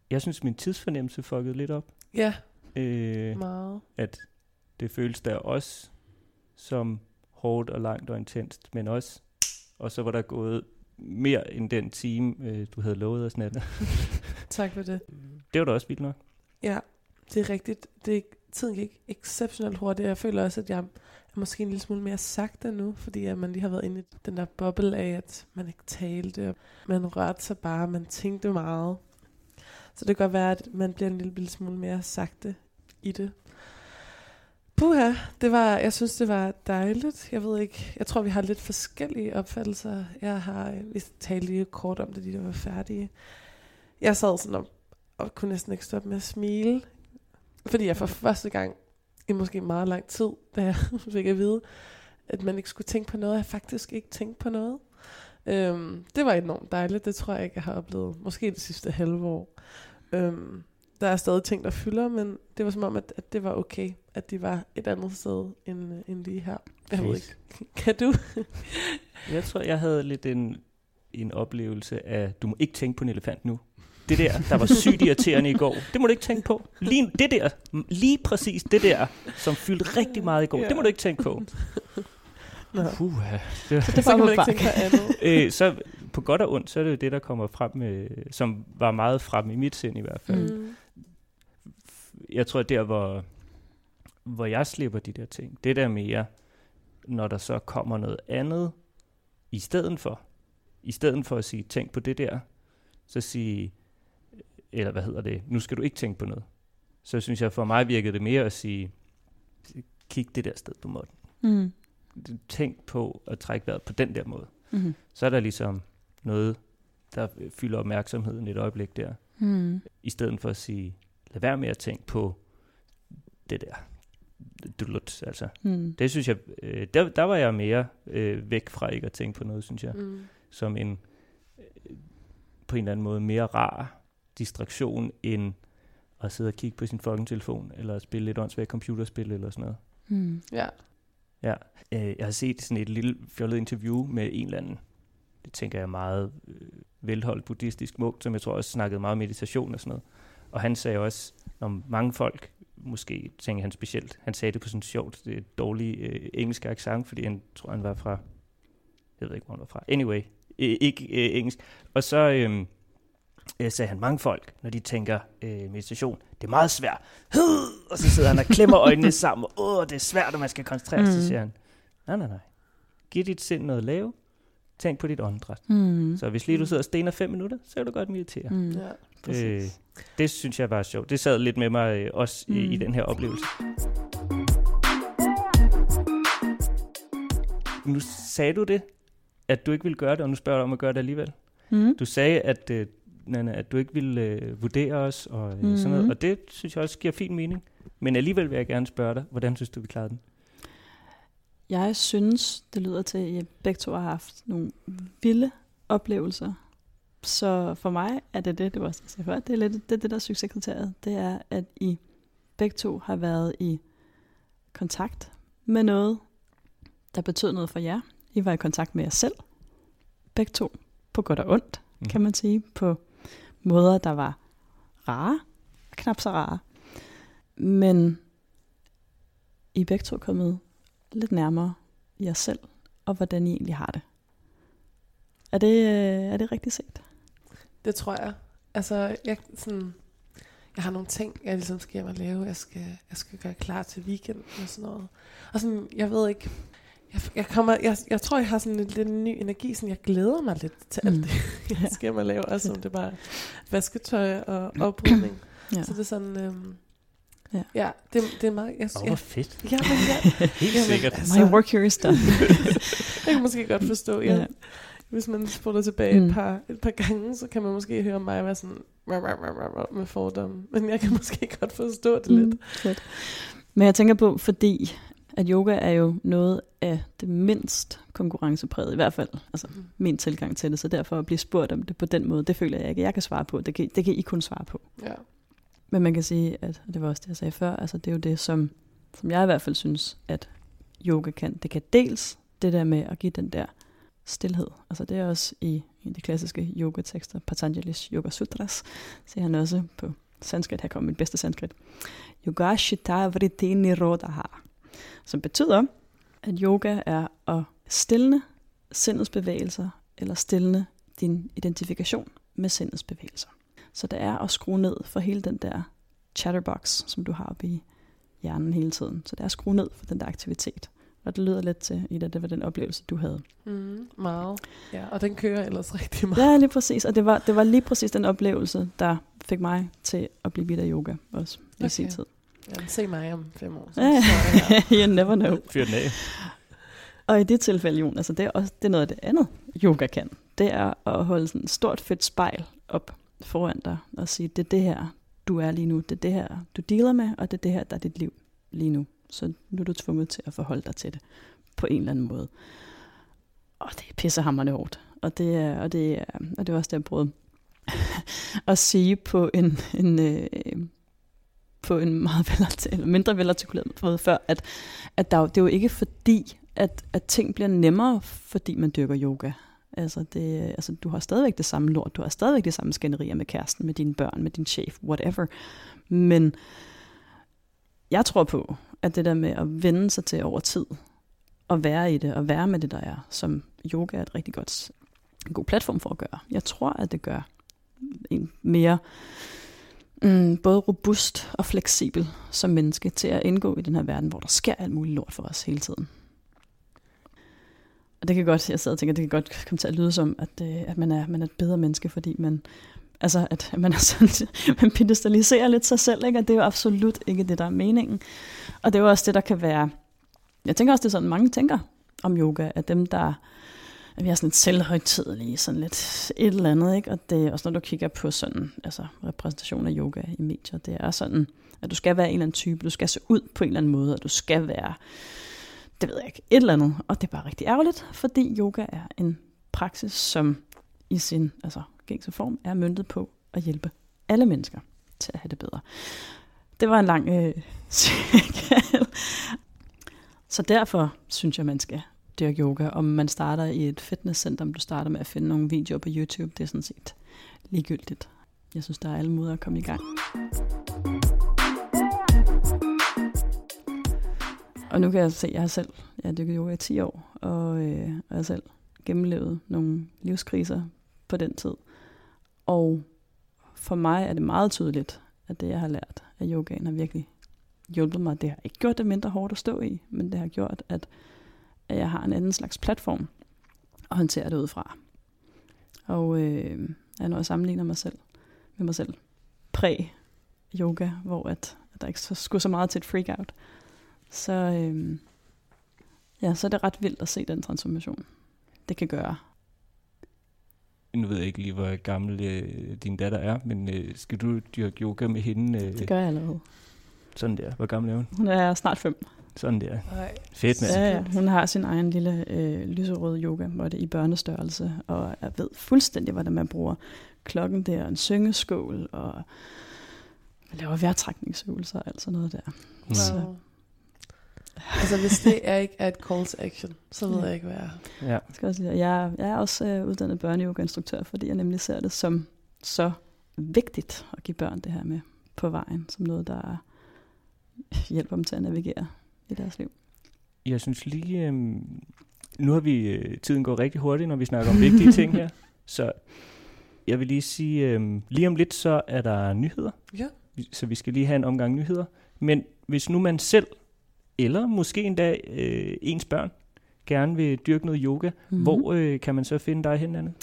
Jeg synes, min tidsfornemmelse fuckede lidt op. Ja, Øh, meget. at det føles der også som hårdt og langt og intenst, men også, og så var der gået mere end den time, øh, du havde lovet os, Natte. Tak for det. Det var da også vildt nok. Ja, det er rigtigt. Det, tiden gik exceptionelt hurtigt. Jeg føler også, at jeg er måske en lille smule mere sagte nu, fordi at man lige har været inde i den der boble af, at man ikke talte, og man rørte sig bare, man tænkte meget. Så det kan godt være, at man bliver en lille, lille smule mere sagte i det. Puha, det var, jeg synes, det var dejligt. Jeg ved ikke, jeg tror, vi har lidt forskellige opfattelser. Jeg har, øh, vi talte lige kort om det, de der var færdige. Jeg sad sådan og, og kunne næsten ikke stoppe med at smile, fordi jeg for første gang i måske meget lang tid, da jeg fik at vide, at man ikke skulle tænke på noget, og jeg faktisk ikke tænkte på noget. Øhm, det var enormt dejligt. Det tror jeg ikke, jeg har oplevet. Måske det sidste halve år. Øhm, der er stadig ting, der fylder, men det var som om, at, at det var okay, at de var et andet sted end, øh, end lige her. Jeg ved ikke. Kan du? Jeg tror, jeg havde lidt en, en oplevelse af, du må ikke tænke på en elefant nu. Det der, der var sygt irriterende i går, det må du ikke tænke på. Lige, det der, lige præcis det der, som fyldte rigtig meget i går, Ja. det må du ikke tænke på. Nå. Puha. Det, Så kan man ikke tænke på andet. øh, så på godt og ondt, så er det jo det, der kommer frem, øh, som var meget frem i mit sind i hvert fald. Mm. Jeg tror, der hvor, hvor jeg slipper de der ting, det der mere, når der så kommer noget andet i stedet for, i stedet for at sige, tænk på det der, så sige, eller hvad hedder det, nu skal du ikke tænke på noget. Så synes jeg, for mig virkede det mere at sige, kig det der sted på måden. Mm. Tænk på at trække vejret på den der måde. Mm. Så er der ligesom noget, der fylder opmærksomheden et øjeblik der. Mm. i stedet for at sige, lad være med at tænke på det der dullut, altså. Mm. Det synes jeg, øh, der, der var jeg mere øh, væk fra ikke at tænke på noget, synes jeg, Mm. som en øh, på en eller anden måde mere rar distraktion, end at sidde og kigge på sin fucking telefon, eller spille et åndssvagt computerspil, eller sådan noget. Mm. Ja. Ja, øh, jeg har set sådan et lille fjollet interview med en eller anden, det tænker jeg meget øh, velholdt buddhistisk munk, som jeg tror også snakkede meget om meditation og sådan noget. Og han sagde også, om mange folk, måske tænker han specielt, han sagde det på sådan sjovt, det er dårlig øh, engelsk accent, fordi han tror, han var fra, jeg ved ikke, hvor han var fra. Anyway, øh, ikke øh, engelsk. Og så øh, øh, sagde han, mange folk, når de tænker øh, meditation, det er meget svært. Og så sidder han og klemmer øjnene sammen, og åh, det er svært, når man skal koncentrere sig, Mm. så siger han, nej, nej, nej. Giv dit sind noget lave. Tænk på dit åndedræt. Mm. Så hvis lige du sidder og stener fem minutter, så kan du godt meditere. Mm. Ja. Øh, det synes jeg var sjovt. Det sad lidt med mig øh, også mm. i, i Mm. den her oplevelse. Nu sagde du det, at du ikke ville gøre det, og nu spørger du om at gøre det alligevel. Mm. Du sagde, at, øh, Nana, at du ikke ville øh, vurdere os og øh, mm. sådan noget, Mhm. og det synes jeg også giver fin mening. Men alligevel vil jeg gerne spørge dig, hvordan synes du, vi klarede den? Jeg synes, det lyder til, at I begge to har haft nogle vilde oplevelser. Så for mig er det det, det var også jeg før, det er lidt det, er det der er succeskriteriet. Det er, at I begge to har været i kontakt med noget, der betød noget for jer. I var i kontakt med jer selv. Begge to. På godt og ondt, mm. kan man sige. På måder, der var rare knap så rare. Men I er begge to kommet lidt nærmere jer selv, og hvordan I egentlig har det. Er det, øh, er det rigtigt set? Det tror jeg. Altså, jeg, sådan, jeg har nogle ting, jeg ligesom skal hjem og lave. Jeg skal, jeg skal gøre klar til weekenden og sådan noget. Og sådan, jeg ved ikke, jeg, jeg, kommer, jeg, jeg tror, jeg har sådan lidt, lidt ny energi, sådan jeg glæder mig lidt til alt Mm. det, jeg skal og lave. Også om det er bare vasketøj og oprydning. Ja. Så det er sådan, øhm, Ja. ja. ja, det, det er meget, jeg, jeg, hvor fedt. ja, men jeg, Helt Jamen, sikkert. altså- My work here is done. jeg kan måske godt forstå, ja. Ja. Hvis man spoler tilbage Mm. et, par, et par gange, så kan man måske høre mig være sådan rah, rah, rah, rah, med fordomme. Men jeg kan måske godt forstå det lidt. Mm, fedt. Men jeg tænker på, fordi at yoga er jo noget af det mindst konkurrencepræget, i hvert fald altså Mm. min tilgang til det, så derfor at blive spurgt om det på den måde, det føler jeg ikke, jeg kan svare på. Det kan, det kan I kun svare på. Ja. Men man kan sige, at og det var også det, jeg sagde før, altså det er jo det, som, som jeg i hvert fald synes, at yoga kan. Det kan dels det der med at give den der stillhed. Altså det er også i, i de klassiske yoga-tekster, Patanjali's Yoga Sutras, siger han også på sanskrit, her kommer mit bedste sanskrit, Yoga Shita Vritti Nirodha, som betyder, at yoga er at stille sindets bevægelser, eller stille din identifikation med sindets bevægelser. Så det er at skrue ned for hele den der chatterbox, som du har oppe i hjernen hele tiden. Så det er at skrue ned for den der aktivitet. Og det lyder lidt til, Ida, det var den oplevelse, du havde. Mm, meget. Ja, og den kører ellers rigtig meget. Ja, lige præcis. Og det var, det var lige præcis den oplevelse, der fik mig til at blive vidt af yoga også i Okay. sin tid. Ja, se mig om fem år. Så jeg her. you never know. Fyr den af. Og i det tilfælde, Jon, altså det er, også, det er noget af det andet, yoga kan. Det er at holde sådan et stort fedt spejl op foran dig og sige, det er det her, du er lige nu. Det er det her, du dealer med, og det er det her, der er dit liv lige nu. Så nu er du tvunget til at forholde dig til det på en eller anden måde. Og det er pissehammerende hårdt. Og det er, og det er, og det er også det, jeg prøvede at sige på en, en, øh, på en meget velartik- eller mindre velartikuleret måde før, at, at der, det er jo ikke fordi, at, at ting bliver nemmere, fordi man dyrker yoga. Altså, det, altså, du har stadigvæk det samme lort, du har stadigvæk de samme skænderier med kæresten, med dine børn, med din chef, whatever. Men jeg tror på, at det der med at vende sig til over tid, og være i det, og være med det, der er, som yoga er et rigtig godt, en god platform for at gøre. Jeg tror, at det gør en mere mm, både robust og fleksibel som menneske til at indgå i den her verden, hvor der sker alt muligt lort for os hele tiden. Og det kan godt, jeg sad og tænker, det kan godt komme til at lyde som, at, øh, at man, er, man er et bedre menneske, fordi man, altså, at man, er sådan, man pedestaliserer lidt sig selv, ikke? og det er jo absolut ikke det, der er meningen. Og det er jo også det, der kan være, jeg tænker også, det er sådan, mange tænker om yoga, at dem, der at vi er sådan lidt selvhøjtidelige, sådan lidt et eller andet, ikke? Og det er også, når du kigger på sådan, altså repræsentation af yoga i medier, det er sådan, at du skal være en eller anden type, du skal se ud på en eller anden måde, og du skal være, det ved jeg ikke, et eller andet. Og det er bare rigtig ærgerligt, fordi yoga er en praksis, som i sin altså, gængse form er myndet på at hjælpe alle mennesker til at have det bedre. Det var en lang øh, Så derfor synes jeg, man skal dyrke yoga. Om man starter i et fitnesscenter, om du starter med at finde nogle videoer på YouTube, det er sådan set ligegyldigt. Jeg synes, der er alle måder at komme i gang. Og nu kan jeg se, at jeg har selv jeg har dykket yoga i 10 år, og, øh, og jeg har selv gennemlevet nogle livskriser på den tid. Og for mig er det meget tydeligt, at det, jeg har lært af yogaen, har virkelig hjulpet mig. Det har ikke gjort det mindre hårdt at stå i, men det har gjort, at, at jeg har en anden slags platform at håndtere det ud fra. Og øh, jeg når jeg sammenligner mig selv med mig selv præ-yoga, hvor at, at der ikke skulle så meget til et freak-out, så, øh, ja, så er det ret vildt at se den transformation, det kan gøre. Nu ved jeg ikke lige, hvor gammel øh, din datter er, men øh, skal du dyrke yoga med hende? Øh, det gør jeg allerede. Sådan der. Hvor gammel er hun? Hun er snart fem. Sådan der. Ej. Fedt, mand. Ja, ja. Hun har sin egen lille øh, lyserøde yoga, hvor det er i børnestørrelse, og jeg ved fuldstændig, hvordan man bruger klokken der, en syngeskål, og laver vejrtrækningsøvelser og alt sådan noget der. Wow. Så. altså hvis det er ikke er et call to action, så ved ja. jeg ikke, hvad jeg er. Ja. Skal også sige, jeg, jeg er også øh, uddannet børneyoga-instruktør, fordi jeg nemlig ser det som så vigtigt at give børn det her med på vejen, som noget, der hjælper dem til at navigere i deres liv. Jeg synes lige, øh, nu har vi, øh, tiden går rigtig hurtigt, når vi snakker om vigtige ting her, så jeg vil lige sige, øh, lige om lidt så er der nyheder, ja. så vi skal lige have en omgang nyheder, men hvis nu man selv, eller måske endda øh, ens børn, gerne vil dyrke noget yoga, mm-hmm. hvor øh, kan man så finde dig hen, Anne?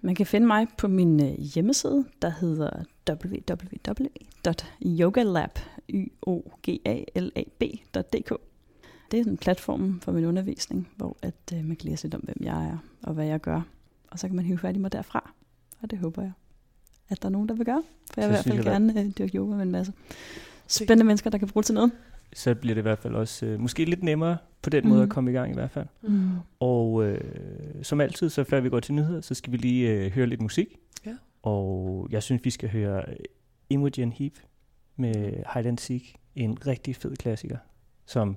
Man kan finde mig på min øh, hjemmeside, der hedder www.yogalab.dk. Det er en platform for min undervisning, hvor at, øh, man kan læse lidt om, hvem jeg er og hvad jeg gør. Og så kan man hive fat i mig derfra. Og det håber jeg, at der er nogen, der vil gøre. For jeg vil i hvert fald gerne øh, dyrke yoga med en masse spændende mennesker, der kan bruge til noget så bliver det i hvert fald også øh, måske lidt nemmere på den mm. måde at komme i gang i hvert fald. Mm. Og øh, som altid, så før vi går til nyheder, så skal vi lige øh, høre lidt musik. Ja. Og jeg synes, vi skal høre Imogen Heap med Hide and Seek. En rigtig fed klassiker, som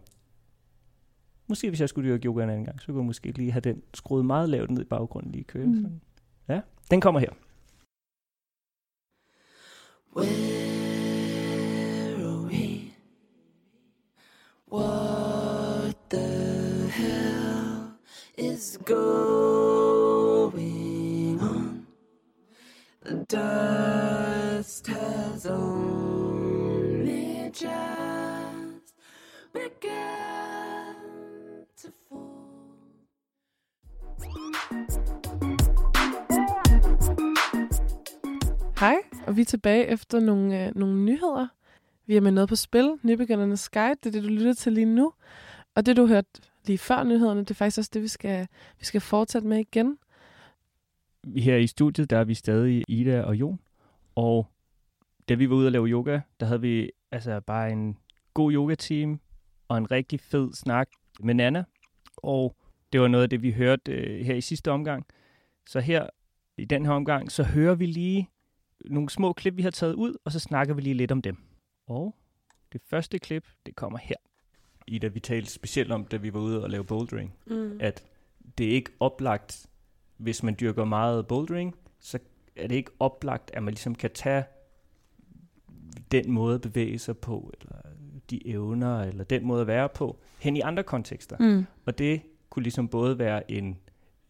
måske hvis jeg skulle dyrke yoga en anden gang, så kunne jeg måske lige have den skruet meget lavt ned i baggrunden lige køre. Mm. Sådan. Ja, den kommer her. Well. What the hell is going on? The dust has only og vi er tilbage efter nogle, øh, nogle nyheder. Vi er med noget på spil, Nybegyndernes Guide, det er det, du lytter til lige nu. Og det, du hørte lige før nyhederne, det er faktisk også det, vi skal, vi skal fortsætte med igen. Her i studiet, der er vi stadig Ida og Jon. Og da vi var ude og lave yoga, der havde vi altså bare en god yoga-team og en rigtig fed snak med Nana. Og det var noget af det, vi hørte øh, her i sidste omgang. Så her i den her omgang, så hører vi lige nogle små klip, vi har taget ud, og så snakker vi lige lidt om dem. Og det første klip, det kommer her. Ida, vi talte specielt om, da vi var ude og lave bouldering, mm. at det er ikke oplagt, hvis man dyrker meget bouldering, så er det ikke oplagt, at man ligesom kan tage den måde at bevæge sig på, eller de evner, eller den måde at være på, hen i andre kontekster. Mm. Og det kunne ligesom både være en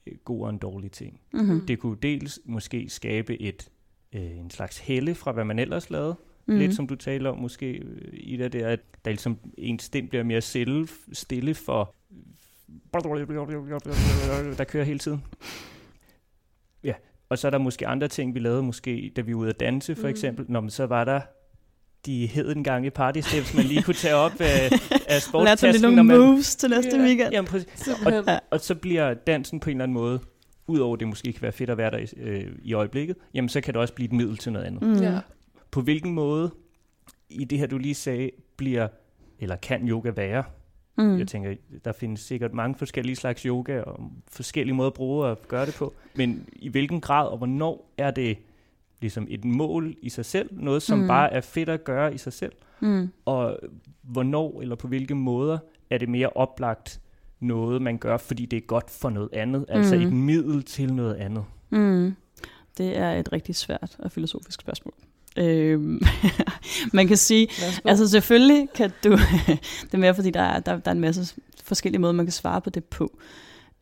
øh, god og en dårlig ting. Mm-hmm. Det kunne dels måske skabe et øh, en slags helle fra, hvad man ellers lavede, Mm. Lidt som du taler om måske, øh, i det der, at der ligesom en sten bliver mere stille, stille for der kører hele tiden. Ja, og så er der måske andre ting, vi lavede måske, da vi var ude at danse for mm. eksempel. Når så var der de heden gange party steps, man lige kunne tage op af, af sportstasken. Lad nogle man, moves til næste yeah. weekend. Jamen, præcis. Og, og så bliver dansen på en eller anden måde udover det måske kan være fedt at være der i, øh, i øjeblikket, jamen så kan det også blive et middel til noget andet. Mm. Ja. På hvilken måde i det her, du lige sagde, bliver, eller kan yoga være? Mm. Jeg tænker, der findes sikkert mange forskellige slags yoga, og forskellige måder at bruge og gøre det på. Men i hvilken grad og hvornår er det ligesom et mål i sig selv, noget som mm. bare er fedt at gøre i sig selv, Mm. og hvornår eller på hvilke måder er det mere oplagt noget, man gør, fordi det er godt for noget andet, altså Mm. et middel til noget andet. Mm. Det er et rigtig svært og filosofisk spørgsmål. Øhm, man kan sige, altså selvfølgelig kan du, det er mere fordi, der er, der, der er en masse forskellige måder, man kan svare på det på.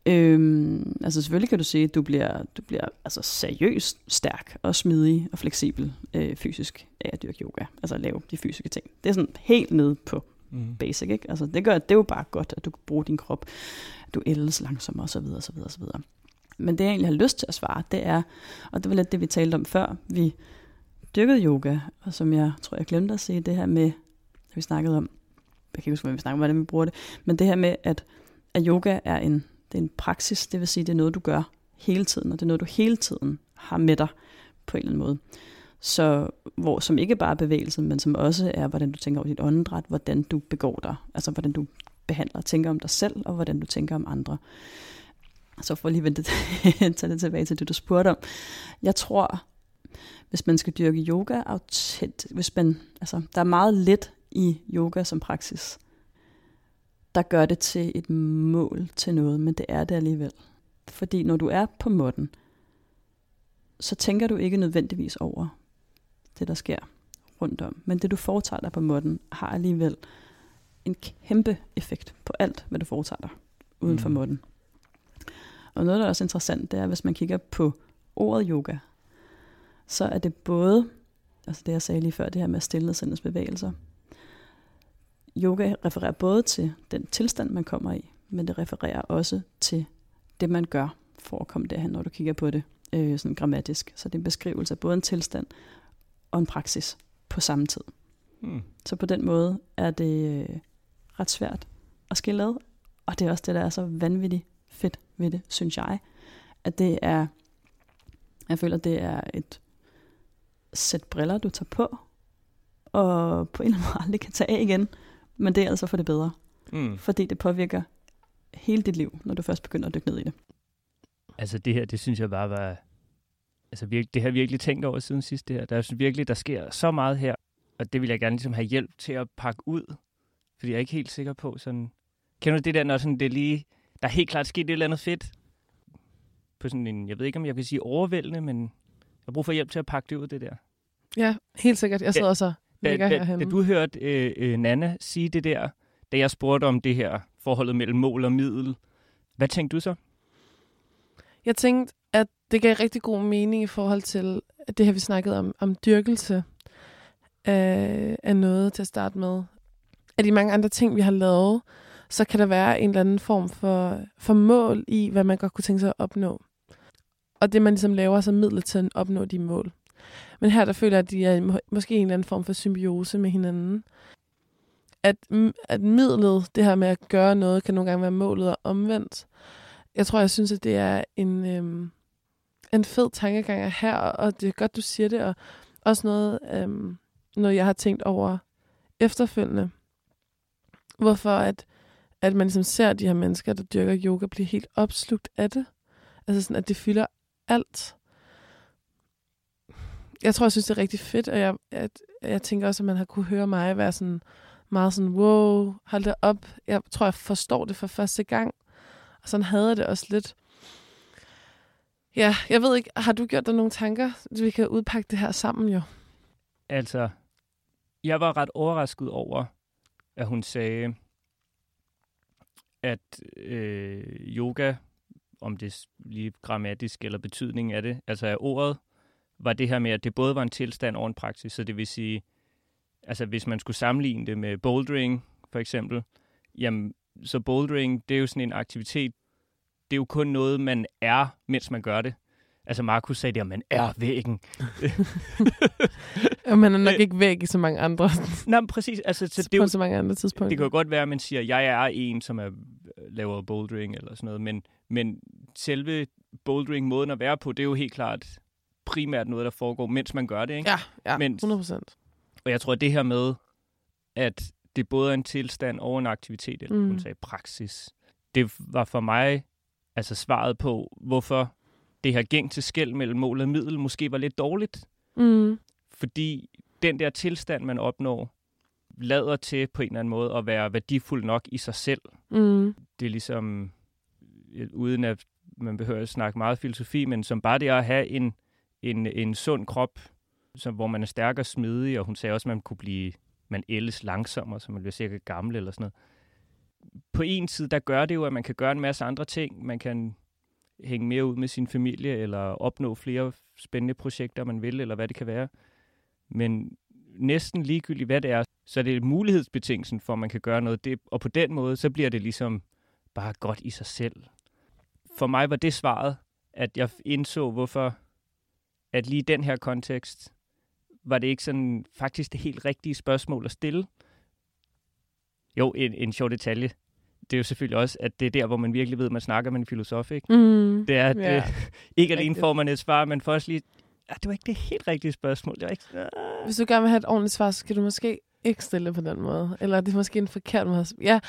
Øhm, altså selvfølgelig kan du sige, at du bliver, du bliver altså seriøst stærk og smidig og fleksibel øh, fysisk af at dyrke yoga. Altså at lave de fysiske ting. Det er sådan helt nede på Mm. basic, ikke? Altså det, gør, det er jo bare godt, at du kan bruge din krop, at du ældes langsommere osv. osv., osv. Men det jeg egentlig har lyst til at svare, det er, og det var lidt det, vi talte om før, vi dyrkede yoga, og som jeg tror, jeg glemte at sige, det her med, at vi snakkede om, jeg kan ikke huske, hvad vi snakkede om, hvordan vi bruger det, men det her med, at, at yoga er en, det er en praksis, det vil sige, det er noget, du gør hele tiden, og det er noget, du hele tiden har med dig på en eller anden måde. Så hvor, som ikke bare er bevægelsen, men som også er, hvordan du tænker over dit åndedræt, hvordan du begår dig, altså hvordan du behandler og tænker om dig selv, og hvordan du tænker om andre. Så for lige at tage det tilbage til det, du spurgte om. Jeg tror, hvis man skal dyrke yoga autentisk, hvis man, altså, der er meget lidt i yoga som praksis, der gør det til et mål til noget, men det er det alligevel. Fordi når du er på måtten, så tænker du ikke nødvendigvis over det, der sker rundt om. Men det, du foretager dig på måtten, har alligevel en kæmpe effekt på alt, hvad du foretager dig uden for Mm. måtten. Og noget, der er også interessant, det er, hvis man kigger på ordet yoga, så er det både, altså det jeg sagde lige før, det her med stillhedsindens bevægelser. Yoga refererer både til den tilstand, man kommer i, men det refererer også til det, man gør for at komme derhen, når du kigger på det øh, sådan grammatisk. Så det er en beskrivelse af både en tilstand og en praksis på samme tid. Mm. Så på den måde er det øh, ret svært at skille ad. Og det er også det, der er så vanvittigt fedt ved det, synes jeg. At det er, jeg føler, det er et sæt briller, du tager på, og på en eller anden måde aldrig kan tage af igen. Men det er altså for det bedre, Mm. fordi det påvirker hele dit liv, når du først begynder at dykke ned i det. Altså det her, det synes jeg bare var... Altså virke, det har jeg virkelig tænkt over siden sidst det her. Der er sådan virkelig, der sker så meget her, og det vil jeg gerne ligesom have hjælp til at pakke ud. Fordi jeg er ikke helt sikker på sådan... Kender du det der, når sådan det lige... Der er helt klart sket et eller andet fedt. På sådan en, jeg ved ikke, om jeg kan sige overvældende, men jeg har brug for hjælp til at pakke det ud, det der. Ja, helt sikkert. Jeg sidder Da, ligger da, herhenne. da du hørte øh, øh, Nana sige det der, da jeg spurgte om det her forholdet mellem mål og middel, hvad tænkte du så? Jeg tænkte, det gav rigtig god mening i forhold til det her, vi snakkede om, om dyrkelse af, øh, af noget til at starte med. Af de mange andre ting, vi har lavet, så kan der være en eller anden form for, for mål i, hvad man godt kunne tænke sig at opnå. Og det, man ligesom laver, som middel til at opnå de mål. Men her, der føler jeg, at de er måske en eller anden form for symbiose med hinanden. At, at midlet, det her med at gøre noget, kan nogle gange være målet og omvendt. Jeg tror, jeg synes, at det er en, øhm, en fed tankegang at have, og det er godt, du siger det, og også noget, øhm, noget jeg har tænkt over efterfølgende. Hvorfor at, at man ligesom ser de her mennesker, der dyrker yoga, blive helt opslugt af det. Altså sådan, at det fylder alt. Jeg tror, jeg synes, det er rigtig fedt, og jeg, at, jeg tænker også, at man har kunne høre mig være sådan meget sådan, wow, hold det op. Jeg tror, jeg forstår det for første gang. Og sådan havde jeg det også lidt. Ja, jeg ved ikke, har du gjort dig nogle tanker? Vi kan udpakke det her sammen jo. Altså, jeg var ret overrasket over, at hun sagde, at øh, yoga, om det lige grammatisk eller betydning af det, altså af ordet, var det her med, at det både var en tilstand og en praksis. Så det vil sige, altså hvis man skulle sammenligne det med bouldering, for eksempel, jamen, så bouldering, det er jo sådan en aktivitet, det er jo kun noget, man er, mens man gør det. Altså Markus sagde det, at man er væggen. Og man er nok Øh. ikke væk i så mange andre, Nej, men præcis. Altså, så det, er på jo, så mange andre tidspunkter. det kan jo godt være, at man siger, at jeg er en, som er, laver bouldering eller sådan noget, men, men selve bouldering, måden at være på, det er jo helt klart primært noget, der foregår, mens man gør det. Ikke? Ja, ja, Men- 100 procent. Og jeg tror, at det her med, at det både er en tilstand og en aktivitet, eller mm. hun sagde praksis, det var for mig altså svaret på, hvorfor det her gæng til skæld mellem mål og middel måske var lidt dårligt. Mm. Fordi den der tilstand, man opnår, lader til på en eller anden måde at være værdifuld nok i sig selv. Mm. Det er ligesom, øh, uden at man behøver at snakke meget filosofi, men som bare det at have en, en, en sund krop, som, hvor man er stærk og smidig, og hun sagde også, at man kunne blive, man ældes langsommere, så man bliver cirka gammel eller sådan noget. På en side, der gør det jo, at man kan gøre en masse andre ting. Man kan hænge mere ud med sin familie, eller opnå flere spændende projekter, man vil, eller hvad det kan være. Men næsten ligegyldigt, hvad det er, så er det mulighedsbetingelsen for, at man kan gøre noget. Det, og på den måde, så bliver det ligesom bare godt i sig selv. For mig var det svaret, at jeg indså, hvorfor at lige i den her kontekst, var det ikke sådan faktisk det helt rigtige spørgsmål at stille. Jo, en, en sjov detalje. Det er jo selvfølgelig også, at det er der, hvor man virkelig ved, at man snakker med en filosof, ikke? Mm. Det er, at Ja. ja. ikke alene får man et svar, men for også lige, ja, det var ikke det helt rigtige spørgsmål. Det var ikke, ah. Hvis du gerne vil have et ordentligt svar, så skal du måske ikke stille på den måde. Eller det er måske en forkert måde. Ja,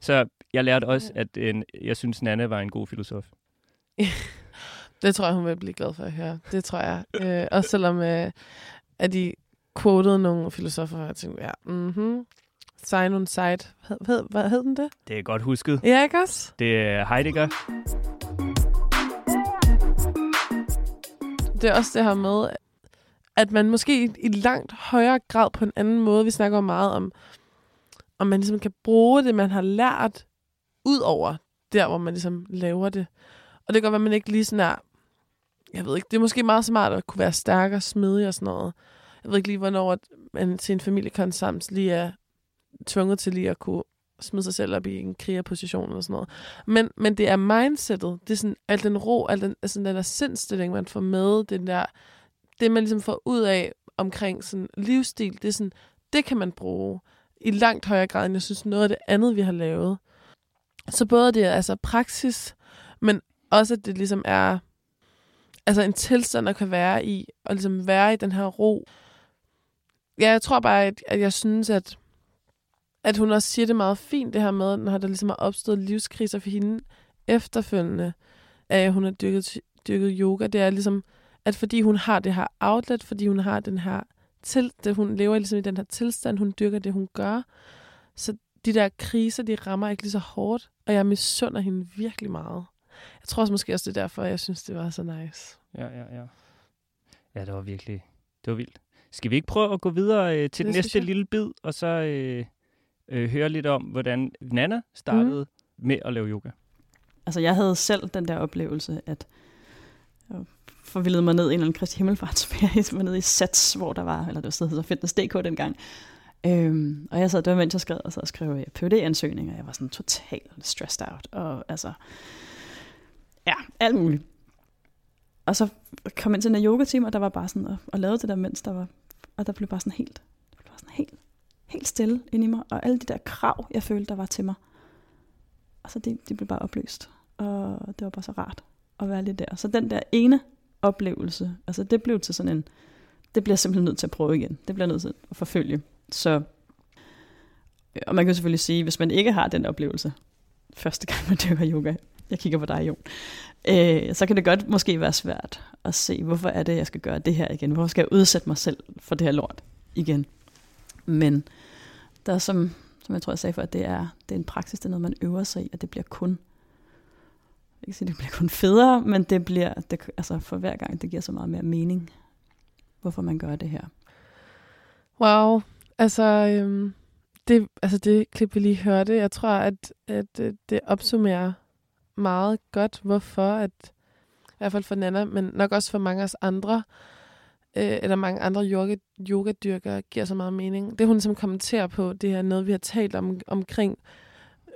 Så jeg lærte også, at en, jeg synes, Nana var en god filosof. det tror jeg, hun vil blive glad for at høre. Det tror jeg. Øh, også selvom øh, at de quotede nogle filosofer, og jeg tænkte, ja, mhm. Sign Side. Hed, hed, hvad hed den det? Det er godt husket. Ja, ikke også? Det er Heidegger. Det er også det her med, at man måske i, i langt højere grad på en anden måde, vi snakker meget om, om man ligesom kan bruge det, man har lært, ud over der, hvor man ligesom laver det. Og det kan godt være, at man ikke lige sådan er, jeg ved ikke, det er måske meget smart at kunne være stærkere, smidig og sådan noget. Jeg ved ikke lige, hvornår at man til en familiekonsamling lige er tvunget til lige at kunne smide sig selv op i en krigerposition eller sådan noget. Men, men det er mindsetet, det er sådan al den ro, al den, altså den der sindstilling, man får med, den der, det man ligesom får ud af omkring sådan livsstil, det er sådan, det kan man bruge i langt højere grad, end jeg synes noget af det andet, vi har lavet. Så både det er altså praksis, men også at det ligesom er altså en tilstand, der kan være i, og ligesom være i den her ro. Ja, jeg tror bare, at, at jeg synes, at, at hun også siger det meget fint, det her med, når der ligesom er opstået livskriser for hende efterfølgende, at hun har dyrket, dyrket yoga. Det er ligesom, at fordi hun har det her outlet, fordi hun har den her til, det, hun lever ligesom i den her tilstand, hun dyrker det, hun gør. Så de der kriser, de rammer ikke lige så hårdt, og jeg misunder hende virkelig meget. Jeg tror også måske også, det er derfor, jeg synes, det var så nice. Ja, ja, ja. Ja, det var virkelig, det var vildt. Skal vi ikke prøve at gå videre øh, til Det den næste lille bid, og så øh, øh, høre lidt om, hvordan Nana startede mm. med at lave yoga? Altså, jeg havde selv den der oplevelse, at jeg forvildede mig ned i en eller anden Kristi Himmelfartsferie, jeg var nede i Sats, hvor der var, eller det var stedet, der Fitness.dk dengang. Øhm, og jeg sad, det var mens jeg skrev, og så skrev jeg PhD-ansøgning, og jeg var sådan totalt stressed out, og altså, ja, alt muligt. Og så kom jeg ind til en yoga-team, og der var bare sådan, og, og lavede det der, mens der var, og der blev bare sådan helt, det blev bare sådan helt, helt stille inde i mig, og alle de der krav, jeg følte, der var til mig, Og så det, det blev bare opløst, og det var bare så rart at være lidt der. Så den der ene oplevelse, altså det blev til sådan en, det bliver jeg simpelthen nødt til at prøve igen. Det bliver jeg nødt til at forfølge. Så, øh, og man kan jo selvfølgelig sige, hvis man ikke har den oplevelse, første gang man dyrker yoga, jeg kigger på dig, Jon, øh, så kan det godt måske være svært at se, hvorfor er det, jeg skal gøre det her igen? Hvorfor skal jeg udsætte mig selv for det her lort igen? Men der er som, som jeg tror, jeg sagde før, at det er, det er en praksis, det er noget, man øver sig i, og det bliver kun, jeg kan ikke sige, det bliver kun federe, men det bliver, det, altså for hver gang, det giver så meget mere mening, hvorfor man gør det her. Wow. Altså, øhm, det, altså det klip, vi lige hørte, jeg tror, at, at øh, det opsummerer meget godt, hvorfor, at, i hvert fald for Nana, men nok også for mange af os andre, øh, eller mange andre yoga, yogadyrkere, giver så meget mening. Det, hun som kommenterer på, det er noget, vi har talt om, omkring,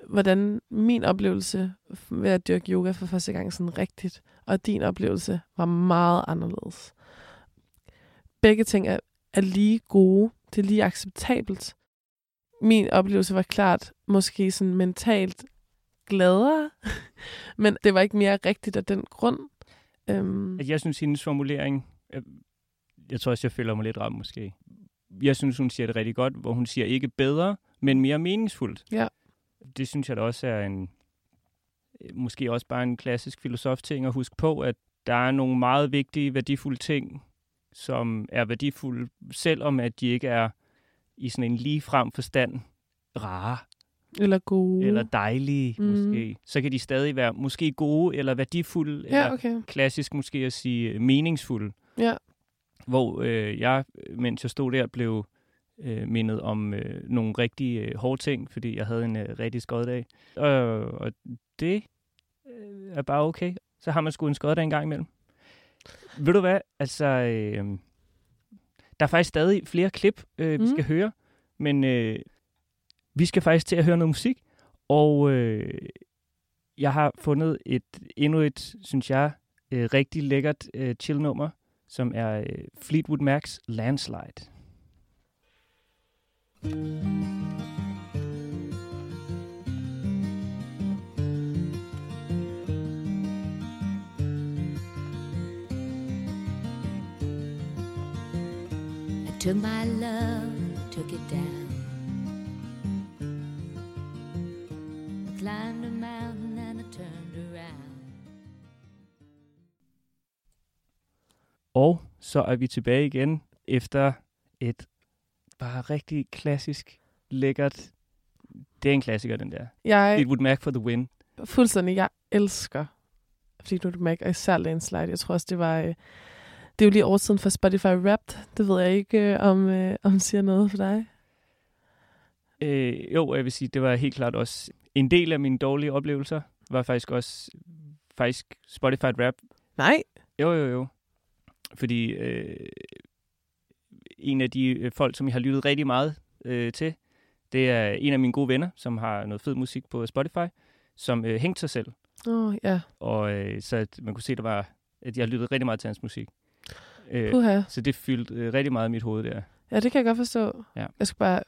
hvordan min oplevelse ved at dyrke yoga for første gang sådan rigtigt, og din oplevelse var meget anderledes. Begge ting er, er lige gode. Det er lige acceptabelt. Min oplevelse var klart måske sådan mentalt gladere, men det var ikke mere rigtigt af den grund. Øhm, jeg synes, hendes formulering, øh, jeg, tror også, jeg føler mig lidt ramt måske. Jeg synes, hun siger det rigtig godt, hvor hun siger ikke bedre, men mere meningsfuldt. Ja. Det synes jeg da også er en, måske også bare en klassisk filosof-ting at huske på, at der er nogle meget vigtige, værdifulde ting, som er værdifulde, selvom at de ikke er i sådan en ligefrem forstand rare eller gode. eller dejlige Mm. måske. Så kan de stadig være måske gode eller værdifulde, Ja, eller okay. klassisk måske at sige øh, meningsfulde. Ja. Hvor øh, jeg, mens jeg stod der, blev øh, mindet om øh, nogle rigtig øh, hårde ting, fordi jeg havde en øh, rigtig skoddag. Øh, og det øh, er bare okay. Så har man sgu en skoddag en gang imellem. Ved du hvad? Altså, øh, der er faktisk stadig flere klip, øh, vi Mm. skal høre, men øh, vi skal faktisk til at høre noget musik, og øh, jeg har fundet et endnu et, synes jeg, øh, rigtig lækkert øh, chill-nummer, som er øh, Fleetwood Mac's Landslide. I took my love, took it down. I climbed a mountain Og så er vi tilbage igen efter et bare rigtig klassisk, lækkert... Det er en klassiker, den der. Jeg Fleetwood Mac for the win. fuldstændig, jeg elsker Fleetwood Mac, og især Landslide. Jeg tror også, det var... Øh, det er jo lige år siden for Spotify Wrapped. Det ved jeg ikke, øh, om, øh, om siger noget for dig. Øh, jo, jeg vil sige, det var helt klart også en del af mine dårlige oplevelser. Var faktisk også faktisk Spotify Rap. Nej. Jo, jo, jo. Fordi øh, en af de øh, folk, som jeg har lyttet rigtig meget øh, til, det er en af mine gode venner, som har noget fed musik på Spotify, som øh, hængte sig selv. Åh, oh, ja. Og øh, så at man kunne se, der var, at jeg har lyttet rigtig meget til hans musik. Øh, Puha. så det fyldte øh, rigtig meget i mit hoved der. Ja, det kan jeg godt forstå. Ja. Jeg skal bare...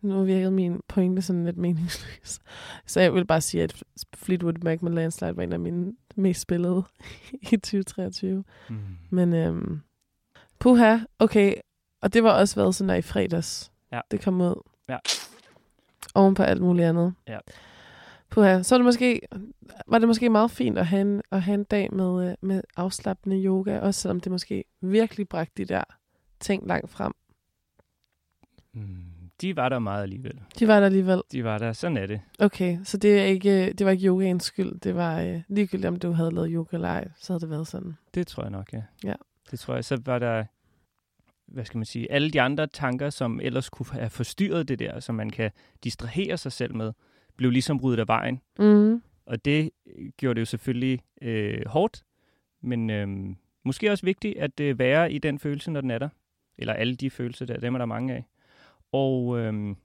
Nu virkede min pointe sådan lidt meningsløs. Så jeg vil bare sige, at Fleetwood Mac med Landslide var en af mine mest spillede i 2023. Mm. Men øhm, puha, okay. Og det var også været sådan der i fredags. Ja. Det kom ud. Ja. Oven på alt muligt andet. Ja. Puha, så er det måske, var det måske meget fint at have en, at have en dag med, øh, med afslappende yoga, også selvom det måske virkelig bragte de der ting langt frem. Mm. De var der meget alligevel. De var der alligevel. De var der. Sådan er det. Okay, så det, er ikke, det var ikke yogaens skyld. Det var øh, ligegyldigt, om du havde lavet yoga eller ej, så havde det været sådan. Det tror jeg nok, ja. Ja. Det tror jeg. Så var der, hvad skal man sige, alle de andre tanker, som ellers kunne have forstyrret det der, som man kan distrahere sig selv med, blev ligesom ryddet af vejen. Mm. Og det øh, gjorde det jo selvfølgelig øh, hårdt, men øh, måske også vigtigt at øh, være i den følelse, når den er der. Eller alle de følelser der, dem er der mange af. Og øh,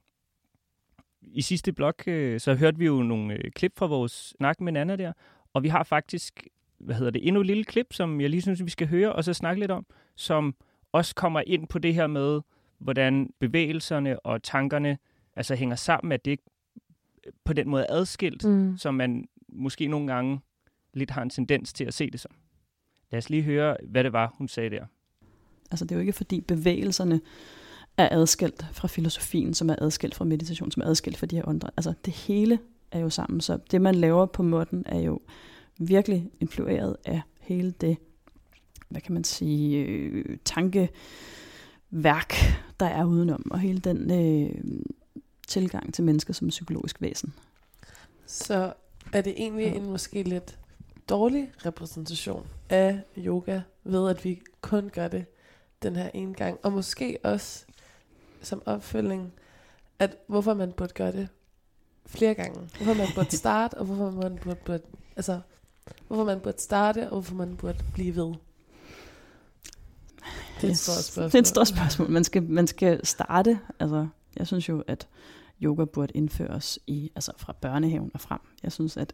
i sidste blok, øh, så hørte vi jo nogle øh, klip fra vores snak med Nana der, og vi har faktisk, hvad hedder det, endnu et lille klip, som jeg lige synes, vi skal høre, og så snakke lidt om, som også kommer ind på det her med, hvordan bevægelserne og tankerne altså hænger sammen, at det ikke på den måde er adskilt, Mm. som man måske nogle gange lidt har en tendens til at se det som. Lad os lige høre, hvad det var, hun sagde der. Altså det er jo ikke fordi bevægelserne er adskilt fra filosofien, som er adskilt fra meditation, som er adskilt fra de her andre. Altså det hele er jo sammen, så det man laver på måtten er jo virkelig influeret af hele det, hvad kan man sige, øh, tankeværk, der er udenom, og hele den øh, tilgang til mennesker som psykologisk væsen. Så er det egentlig en måske lidt dårlig repræsentation af yoga, ved at vi kun gør det den her ene gang. Og måske også som opfølging, at hvorfor man burde gøre det flere gange. Hvorfor man burde starte, og hvorfor man burde, burde altså, hvorfor man burde starte, og hvorfor man burde blive ved. Det er et stort spørgsmål. Det er et stort spørgsmål. Man skal, man skal starte, altså jeg synes jo, at yoga burde indføres i, altså fra børnehaven og frem. Jeg synes, at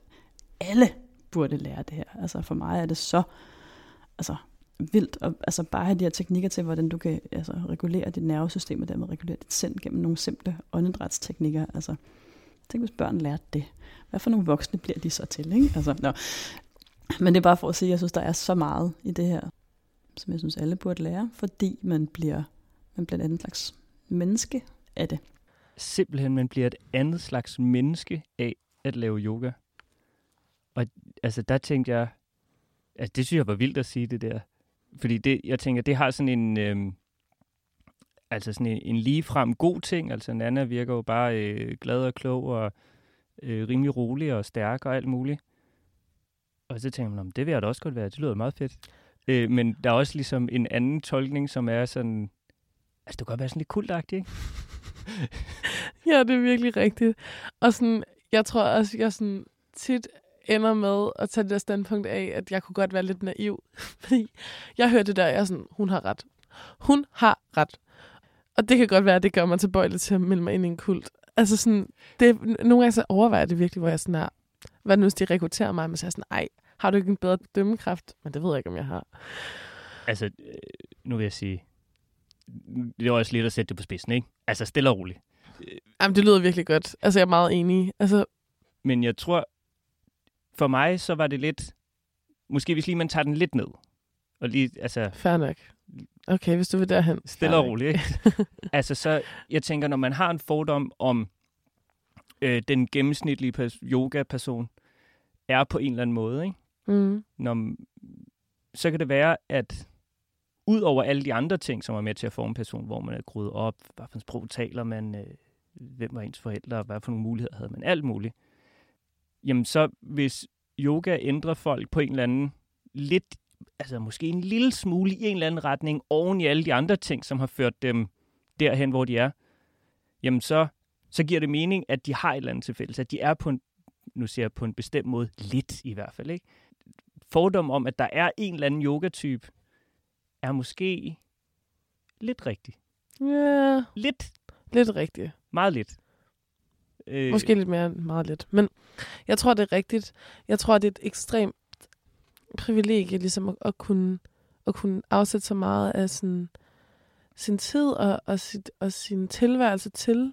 alle burde lære det her. Altså for mig er det så altså, vildt at altså bare have de her teknikker til, hvordan du kan altså, regulere dit nervesystem og dermed regulere dit sind gennem nogle simple åndedrætsteknikker. Altså, tænk hvis børn lærte det. Hvad for nogle voksne bliver de så til? Ikke? Altså, nå. Men det er bare for at sige, at jeg synes, der er så meget i det her, som jeg synes, alle burde lære, fordi man bliver, man bliver et andet slags menneske af det. Simpelthen, man bliver et andet slags menneske af at lave yoga. Og altså, der tænkte jeg, altså det synes jeg var vildt at sige det der. Fordi det, jeg tænker, det har sådan en, Øh, altså sådan en, en ligefrem god ting. Altså Nana virker jo bare øh, glad og klog og øh, rimelig rolig og stærk og alt muligt. Og så tænker man, det vil jeg da også godt være. Det lyder meget fedt. Øh, men der er også ligesom en anden tolkning, som er sådan... Altså, det kan godt være sådan lidt kultagtigt, ikke? Ja, det er virkelig rigtigt. Og sådan, jeg tror også, jeg sådan tit ender med at tage det der standpunkt af, at jeg kunne godt være lidt naiv. Fordi jeg hørte det der, og jeg er sådan, hun har ret. Hun har ret. Og det kan godt være, at det gør mig tilbøjelig til at melde mig ind i en kult. Altså sådan, det, nogle gange så overvejer det virkelig, hvor jeg sådan er, hvad nu hvis de rekrutterer mig, men så er jeg sådan, ej, har du ikke en bedre dømmekraft? Men det ved jeg ikke, om jeg har. Altså, øh, nu vil jeg sige... Det er også lidt at sætte det på spidsen, ikke? Altså, stille og roligt. Jamen, det lyder virkelig godt. Altså, jeg er meget enig. Altså, Men jeg tror, for mig, så var det lidt... Måske hvis lige man tager den lidt ned. Og lige, altså, fair nok. Okay, hvis du vil derhen. stille og roligt, ikke? altså, så jeg tænker, når man har en fordom om øh, den gennemsnitlige pers- yoga-person, er på en eller anden måde, ikke? Mm. Når, så kan det være, at ud over alle de andre ting, som er med til at forme en person, hvor man er groet op, hvad for en sprog taler man, øh, hvem var ens forældre, hvad for nogle muligheder havde man, alt muligt. Jamen så, hvis yoga ændrer folk på en eller anden lidt, altså måske en lille smule i en eller anden retning, oven i alle de andre ting, som har ført dem derhen, hvor de er, jamen så, så giver det mening, at de har et eller andet til fælles, at de er på en, nu siger jeg på en bestemt måde, lidt i hvert fald, ikke? Fordom om, at der er en eller anden yogatype, er måske lidt rigtig. Ja, Lidt, lidt rigtigt. meget lidt. Øh, Måske lidt mere meget lidt. Men jeg tror, det er rigtigt. Jeg tror, det er et ekstremt privilegie, ligesom at, at, kunne, at kunne afsætte så meget af sin, sin tid og, og, sit, og sin tilværelse til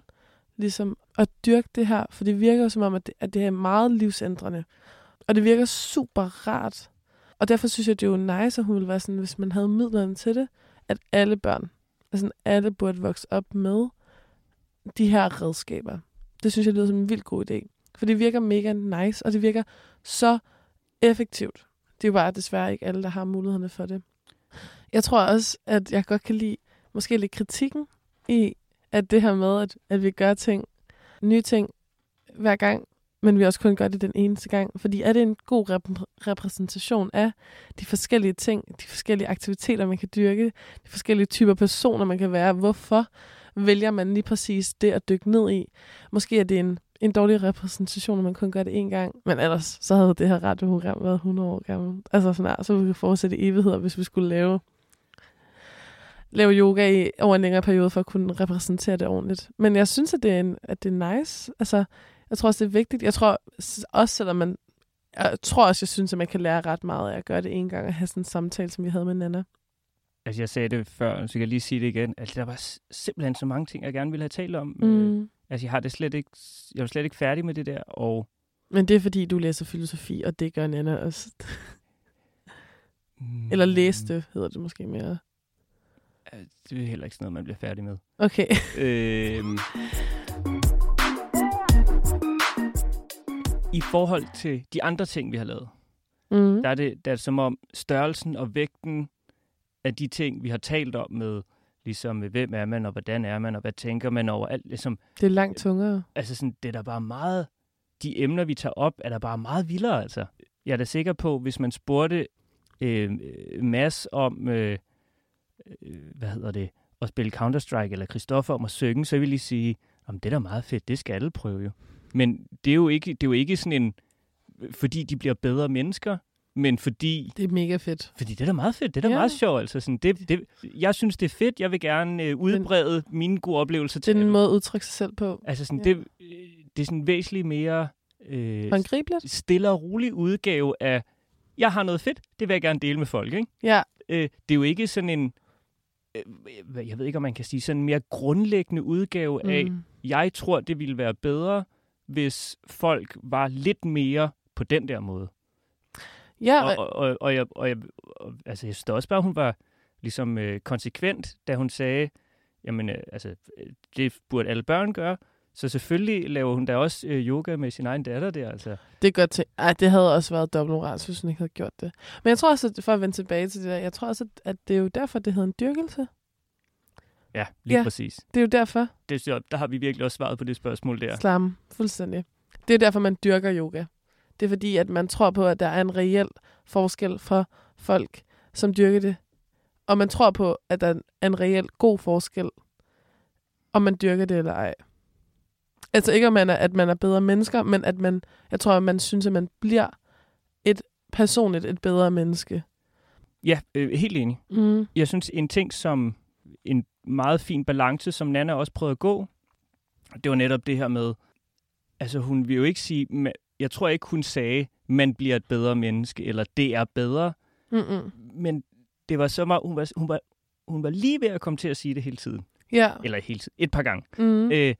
ligesom at dyrke det her. For det virker jo som om, at det, at det er meget livsændrende. Og det virker super rart. Og derfor synes jeg, det er jo nice, at hun ville være sådan, hvis man havde midlerne til det, at alle børn, altså alle burde vokse op med de her redskaber. Det synes jeg lyder som en vildt god idé. For det virker mega nice, og det virker så effektivt. Det er jo bare desværre ikke alle, der har mulighederne for det. Jeg tror også, at jeg godt kan lide måske lidt kritikken i, at det her med, at, at vi gør ting, nye ting hver gang, men vi også kun gør det den eneste gang. Fordi er det en god rep- repræsentation af de forskellige ting, de forskellige aktiviteter, man kan dyrke, de forskellige typer personer, man kan være. Hvorfor vælger man lige præcis det at dykke ned i? Måske er det en, en dårlig repræsentation, at man kun gør det én gang. Men ellers, så havde det her radioprogram været 100 år gammel. Altså sådan så vi kunne fortsætte i evigheder, hvis vi skulle lave lave yoga i over en længere periode for at kunne repræsentere det ordentligt. Men jeg synes, at det er, en, at det er nice. Altså, jeg tror også, det er vigtigt. Jeg tror også, selvom man... Jeg tror også, jeg synes, at man kan lære ret meget af at gøre det en gang og have sådan en samtale, som vi havde med Nana. Altså, jeg sagde det før, så kan jeg lige sige det igen. Altså, der var simpelthen så mange ting, jeg gerne ville have talt om. Øh, Mm. altså, jeg har det slet ikke... Jeg er slet ikke færdig med det der, og... Men det er, fordi du læser filosofi, og det gør Nana også. Mm, Eller læste, hedder det måske mere. Det er heller ikke sådan noget, man bliver færdig med. Okay. Øhm, I forhold til de andre ting, vi har lavet, Mm. der er det, der er det som om størrelsen og vægten af de ting, vi har talt om med, ligesom hvem er man, og hvordan er man, og hvad tænker man over alt, ligesom, Det er langt tungere. altså sådan, det er der bare meget, de emner, vi tager op, er der bare meget vildere, altså. Jeg er da sikker på, hvis man spurgte øh, øh, Mads om, øh, øh, hvad hedder det, at spille Counter-Strike, eller Christoffer om at synge, så vil de sige, om det er da meget fedt, det skal alle prøve jo. Men det er jo ikke, det er jo ikke sådan en, fordi de bliver bedre mennesker, men fordi Det er mega fedt. fordi det er da meget fedt, det er da Ja. meget sjovt. Altså sådan, det, det, jeg synes, det er fedt. Jeg vil gerne øh, udbrede mine gode oplevelser Det til er en måde at udtrykke sig selv på. Altså sådan, Ja. det, øh, det er sådan en væsentlig mere øh, Håndgribeligt? stille og rolig udgave af, jeg har noget fedt, det vil jeg gerne dele med folk. Ikke? Ja. Øh, det er jo ikke sådan en, øh, jeg ved ikke, om man kan sige, sådan en mere grundlæggende udgave af, Mm. jeg tror, det ville være bedre, hvis folk var lidt mere på den der måde. Ja, Og, og, og, og, jeg, og, jeg, og altså, jeg synes da også bare, hun var ligesom øh, konsekvent, da hun sagde, jamen, øh, altså, det burde alle børn gøre. Så selvfølgelig laver hun da også øh, yoga med sin egen datter der, altså. Det er godt til. Ej, det havde også været dobbeltmoral, hvis hun ikke havde gjort det. Men jeg tror også, at for at vende tilbage til det der, jeg tror også, at- det er jo derfor, det hedder en dyrkelse. Ja, lige Ja. præcis. Det er jo derfor. Det, der har vi virkelig også svaret på det spørgsmål der. Slam. Fuldstændig. Det er derfor, man dyrker yoga. Det er fordi, at man tror på, at der er en reel forskel for folk, som dyrker det. Og man tror på, at der er en reel god forskel, om man dyrker det eller ej. Altså ikke, om man er, at man er bedre mennesker, men at man, jeg tror, at man synes, at man bliver et personligt et bedre menneske. Ja, øh, helt enig. Mm. Jeg synes, en ting som en meget fin balance, som Nana også prøvede at gå, det var netop det her med, altså hun vil jo ikke sige, jeg tror ikke, hun sagde, man bliver et bedre menneske, eller det er bedre, Mm-mm. men det var så meget, hun var, hun var, hun var lige ved at komme til at sige det hele tiden. Ja. Eller hele tiden, et par gange. Mm. Øh,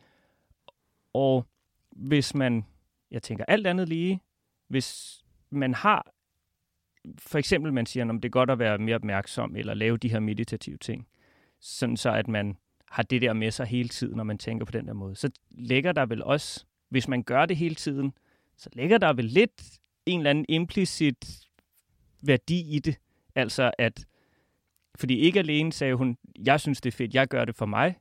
og hvis man, jeg tænker alt andet lige, hvis man har, for eksempel man siger, om det er godt at være mere opmærksom, eller lave de her meditative ting, sådan så at man har det der med sig hele tiden, når man tænker på den der måde, så ligger der vel også, hvis man gør det hele tiden, så ligger der vel lidt en eller anden implicit værdi i det. Altså at, fordi ikke alene sagde hun, jeg synes det er fedt, jeg gør det for mig,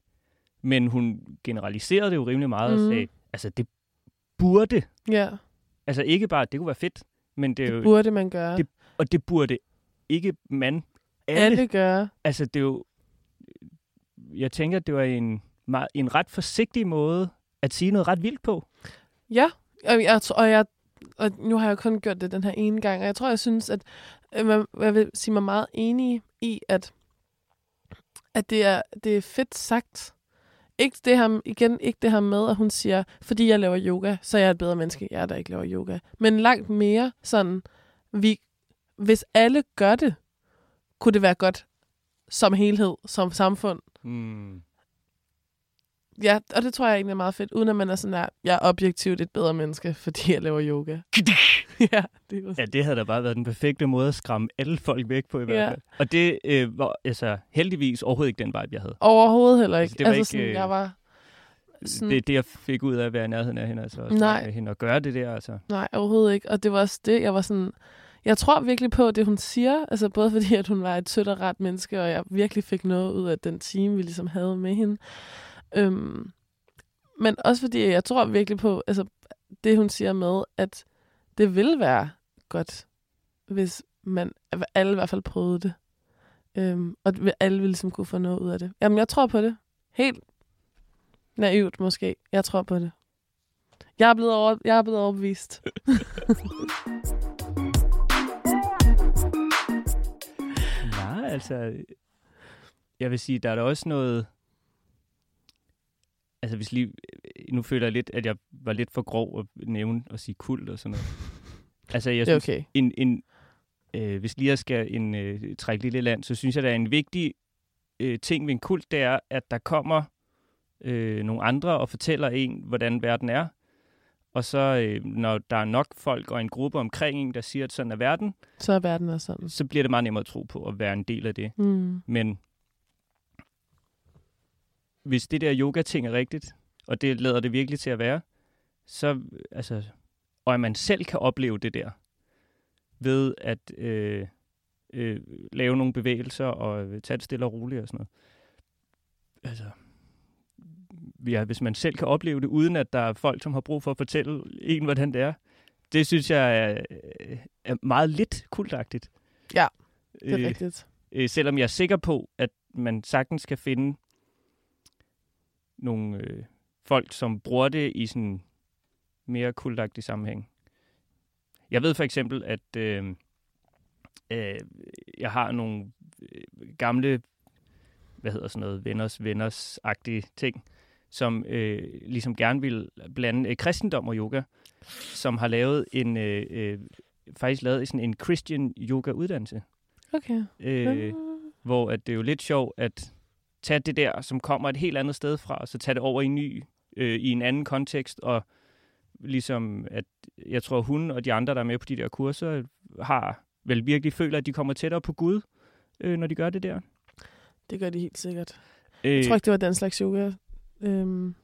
men hun generaliserede det jo rimelig meget mm. og Mhm. sagde, altså det burde, Ja, altså ikke bare, det kunne være fedt, men det er jo, det burde man gøre. det- og det burde ikke man, alle, Alle gøre. altså det er jo, jeg tænker, det var en, en ret forsigtig måde at sige noget ret vildt på. Ja, og jeg, og jeg og nu har jeg kun gjort det den her ene gang, og jeg tror, jeg synes, at øh, man, jeg vil sige mig meget enig i, at, at det, er, det er fedt sagt. Ikke det her, igen, ikke det her med, at hun siger, fordi jeg laver yoga, så er jeg et bedre menneske, jeg der ikke laver yoga. Men langt mere sådan, vi, hvis alle gør det, kunne det være godt som helhed, som samfund. Mm. Ja, og det tror jeg egentlig er meget fedt, uden at man er sådan der, jeg er objektivt et bedre menneske, fordi jeg laver yoga. ja, det er Ja, det havde da bare været den perfekte måde at skræmme alle folk væk på i hvert Ja. fald. Og det øh, var altså heldigvis overhovedet ikke den vibe, jeg havde. Overhovedet heller ikke. Altså, det var altså, ikke, sådan, øh, jeg var... Sådan, Det er det, jeg fik ud af at være i nærheden af hende, altså også Nej. hende at gøre det der, altså. Nej, overhovedet ikke. Og det var også det, jeg var sådan... Jeg tror virkelig på det, hun siger. Altså både fordi, at hun var et sødt og ret menneske, og jeg virkelig fik noget ud af den time, vi ligesom havde med hende. Øhm, men også fordi, jeg tror virkelig på altså, det, hun siger med, at det vil være godt, hvis man alle i hvert fald prøvede det. Øhm, og at alle ville ligesom kunne få noget ud af det. Jamen, jeg tror på det. Helt naivt måske. Jeg tror på det. Jeg er blevet, over, jeg er blevet overbevist. Nej, altså... Jeg vil sige, der er da også noget... Altså, hvis lige... Nu føler jeg lidt, at jeg var lidt for grov at nævne og sige kult og sådan noget. Altså, jeg er synes, okay. en, en, øh, hvis lige jeg skal en, øh, trække lille land, så synes jeg, der er en vigtig øh, ting ved en kult, det er, at der kommer øh, nogle andre og fortæller en, hvordan verden er. Og så, øh, når der er nok folk og en gruppe omkring en, der siger, at sådan er verden, Så er verden også sådan. så bliver det meget nemmere at tro på at være en del af det. Mm. Men hvis det der yoga-ting er rigtigt, og det lader det virkelig til at være, så, altså, og at man selv kan opleve det der, ved at øh, øh, lave nogle bevægelser og tage det stille og roligt og sådan noget. Altså, ja, hvis man selv kan opleve det, uden at der er folk, som har brug for at fortælle en, hvordan det er, det synes jeg er, er meget lidt kultagtigt. Ja, Det er øh. rigtigt. Øh, selvom jeg er sikker på, at man sagtens kan finde nogle øh, folk, som bruger det i sådan mere kultagtig sammenhæng. Jeg ved for eksempel, at øh, øh, jeg har nogle øh, gamle, hvad hedder sådan noget, venners venners-agtige ting, som øh, ligesom gerne vil blande øh, kristendom og yoga, som har lavet en, øh, øh, faktisk lavet sådan en Christian yoga uddannelse. Okay. Øh, hvor at det er jo lidt sjovt at tage det der, som kommer et helt andet sted fra, og så tage det over i en ny, øh, i en anden kontekst, og ligesom at jeg tror hun og de andre, der er med på de der kurser, har vel virkelig føler, at de kommer tættere på Gud, øh, når de gør det der. Det gør de helt sikkert. Øh, Jeg tror ikke, det var den slags yoga øhm,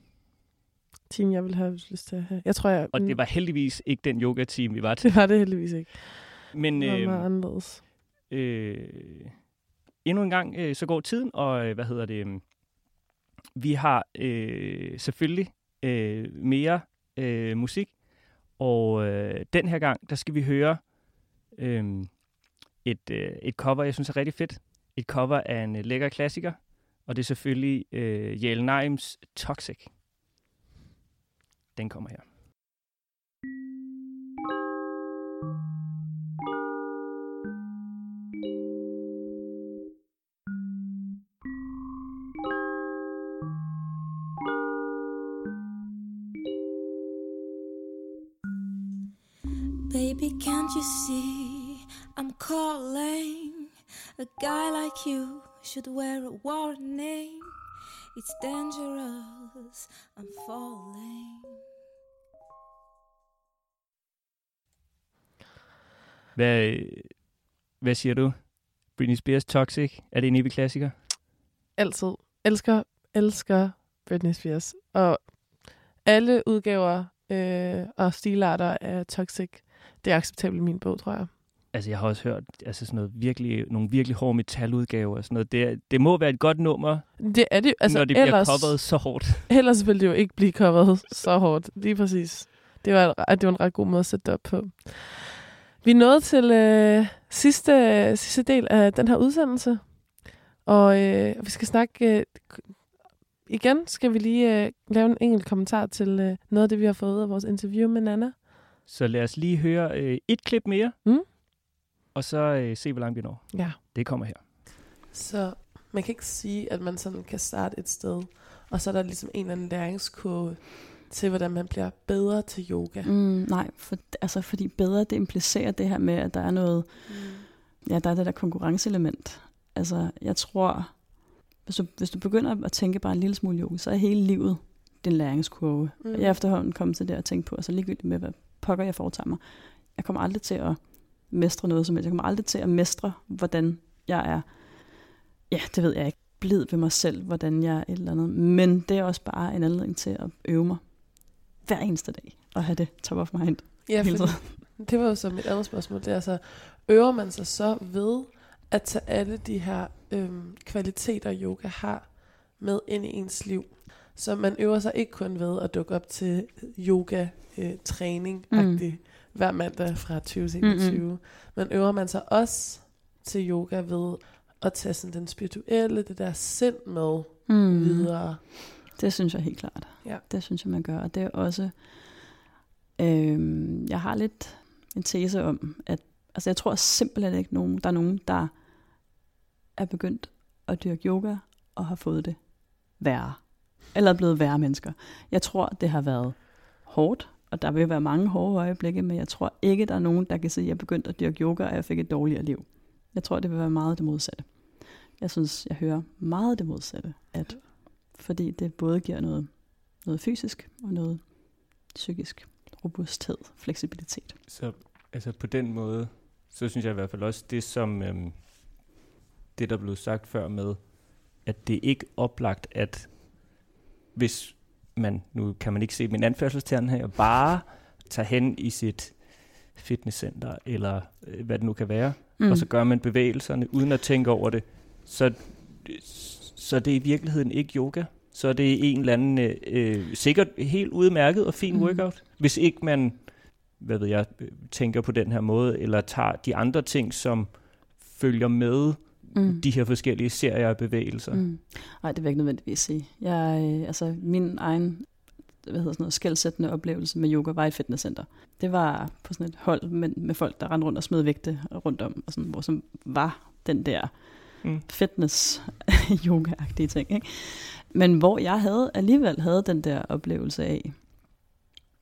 team, jeg ville have lyst til at have. Jeg tror, jeg, og det var heldigvis ikke den yoga-team, vi var til. det var det heldigvis ikke. Men Det var øh, meget anderledes. øh, endnu en gang, øh, så går tiden, og øh, hvad hedder det? øh, Vi har øh, selvfølgelig øh, mere øh, musik, og øh, den her gang, der skal vi høre øh, et, øh, et cover, jeg synes er rigtig fedt. Et cover af en øh, lækker klassiker, og det er selvfølgelig øh, Yale Naims Toxic. Den kommer her. Baby, can't you see I'm calling? A guy like you should wear a warning. It's dangerous, I'm falling. Hvad, hvad siger du? Britney Spears Toxic, er det en evig klassiker? Altid. Elsker, elsker Britney Spears. Og alle udgaver øh, og stilarter af Toxic, det er acceptabelt i min bog, tror jeg. Altså, jeg har også hørt altså sådan noget virkelig, nogle virkelig hårde metaludgaver og sådan noget. Det, det må være et godt nummer, Det er det altså, når det bliver ellers, coveret så hårdt. Ellers ville det jo ikke blive coveret så hårdt. Lige præcis. Det var, et- det var en ret god måde at sætte det op på. Vi er nået til øh, sidste, sidste del af den her udsendelse. Og øh, vi skal snakke... Øh, igen skal vi lige øh, lave en enkelt kommentar til øh, noget af det, vi har fået ud af vores interview med Nana. Så lad os lige høre øh, et klip mere, Mm. og så øh, se, hvor langt vi når. Ja. Det kommer her. Så man kan ikke sige, at man sådan kan starte et sted, og så er der ligesom en eller anden læringskurve til, hvordan man bliver bedre til yoga. Mm, nej, for, altså, fordi bedre det implicerer det her med, at der er noget, ja, der er det der konkurrenceelement. Altså, jeg tror, hvis du, hvis du begynder at tænke bare en lille smule yoga, så er hele livet din læringskurve. Mm. Mm. Jeg er efterhånden kommet til det at tænke på, altså ligegyldigt med, hvad pokker jeg foretager mig. Jeg kommer aldrig til at mestre noget som helst. Jeg kommer aldrig til at mestre, hvordan jeg er, ja, det ved jeg ikke, blid ved mig selv, hvordan jeg er et eller andet. Men det er også bare en anledning til at øve mig hver eneste dag, og have det top of mind. Ja, fordi, det var jo så mit andet spørgsmål. Det er altså, øver man sig så ved at tage alle de her øhm, kvaliteter, yoga har, med ind i ens liv? Så man øver sig ikke kun ved at dukke op til yoga-træning mm. hver mandag fra 2021. Mm-hmm. Men øver man sig også til yoga ved at tage sådan den spirituelle, det der sind med mm. videre. Det synes jeg helt klart. Ja. Det synes jeg, man gør. Og det er også... Øh, jeg har lidt en tese om, at altså jeg tror simpelthen ikke, nogen, der er nogen, der er begyndt at dyrke yoga og har fået det værre. Eller blevet værre mennesker. Jeg tror, det har været hårdt, og der vil være mange hårde øjeblikke, men jeg tror ikke, der er nogen, der kan sige, at jeg begyndte at dyrke yoga, og jeg fik et dårligere liv. Jeg tror, det vil være meget det modsatte. Jeg synes, jeg hører meget det modsatte, at fordi det både giver noget, noget fysisk og noget psykisk robusthed, fleksibilitet. Så altså på den måde, så synes jeg i hvert fald også det, som øhm, det, der blev sagt før med, at det er ikke oplagt, at hvis man, nu kan man ikke se min anførselstegn her, bare tager hen i sit fitnesscenter, eller øh, hvad det nu kan være, mm. og så gør man bevægelserne, uden at tænke over det, så, så det er i virkeligheden ikke yoga. Så er det en eller anden øh, sikkert helt udmærket og fin Mm. workout. Hvis ikke man, hvad ved jeg, øh, tænker på den her måde, eller tager de andre ting, som følger med Mm. de her forskellige serier af bevægelser. Mm. Nej, det vil jeg ikke nødvendigvis sige. Jeg, øh, altså, min egen hvad hedder sådan noget, skældsættende oplevelse med yoga var i et fitnesscenter. Det var på sådan et hold med, med folk, der rendte rundt og smed vægte rundt om, og sådan, hvor som var den der Mm. fitness yoga agtige ting. Ikke? Men hvor jeg havde alligevel havde den der oplevelse af,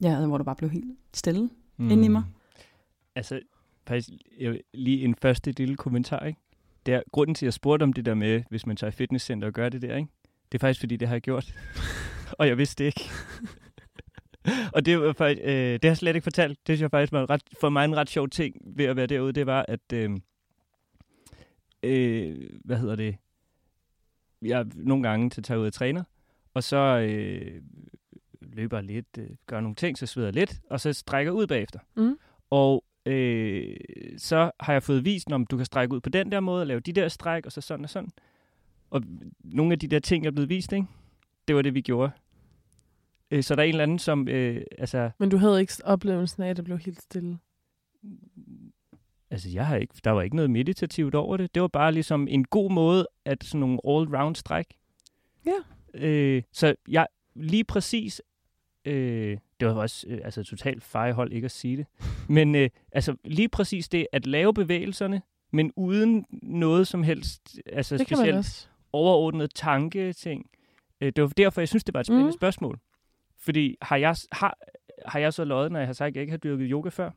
ja, hvor der bare blev helt stille mm. inde i mig. Altså, faktisk jeg, lige en første lille kommentar, ikke? Det er, grunden til, at jeg spurgte om det der med, hvis man tager i fitnesscenter og gør det der, ikke? Det er faktisk, fordi det har jeg gjort. og jeg vidste det ikke. og det var faktisk, øh, det har jeg slet ikke fortalt. Det synes jeg faktisk var ret, for mig en ret sjov ting ved at være derude. Det var, at, øh, øh, hvad hedder det, jeg nogle gange til tager ud og træner, og så øh, løber lidt, øh, gør nogle ting, så sveder lidt, og så strækker ud bagefter. Mm. Og øh, så har jeg fået vist, om du kan strække ud på den der måde, og lave de der stræk, og så sådan og sådan. Og nogle af de der ting er blevet vist, ikke? Det var det, vi gjorde. Øh, så der er en eller anden, som... Øh, altså, Men du havde ikke oplevelsen af, at det blev helt stille. altså, jeg har ikke, der var ikke noget meditativt over det. Det var bare ligesom en god måde, at sådan nogle all-round stræk. Ja. Øh, så jeg lige præcis... Øh, det var også øh, altså totalt fejhold ikke at sige det. Men øh, altså lige præcis det, at lave bevægelserne, men uden noget som helst, altså Det specielt overordnet tanke ting. Øh, det var derfor, jeg synes, det var et spændende mm. spørgsmål. Fordi har jeg, har, har jeg så løjet, når jeg har sagt, at jeg ikke har dyrket yoga før?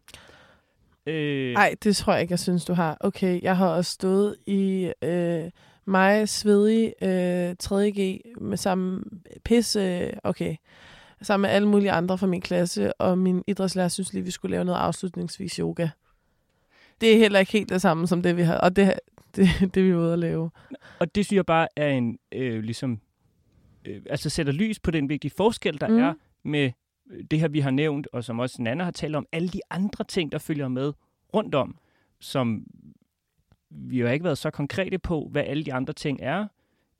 Øh, Nej, det tror jeg ikke, jeg synes, du har. Okay, jeg har også stået i øh, mig, svedig, øh, 3.G, med sammen pisse, okay, sammen med alle mulige andre fra min klasse, og min idrætslærer synes lige, vi skulle lave noget afslutningsvis yoga. Det er heller ikke helt det samme som det, vi har, og det, det, det vi var ude at lave. Og det synes jeg bare er en, øh, ligesom, øh, altså sætter lys på den vigtige forskel, der Mm. er med øh, det her, vi har nævnt, og som også Nana har talt om, alle de andre ting, der følger med rundt om, som vi jo har ikke været så konkrete på, hvad alle de andre ting er,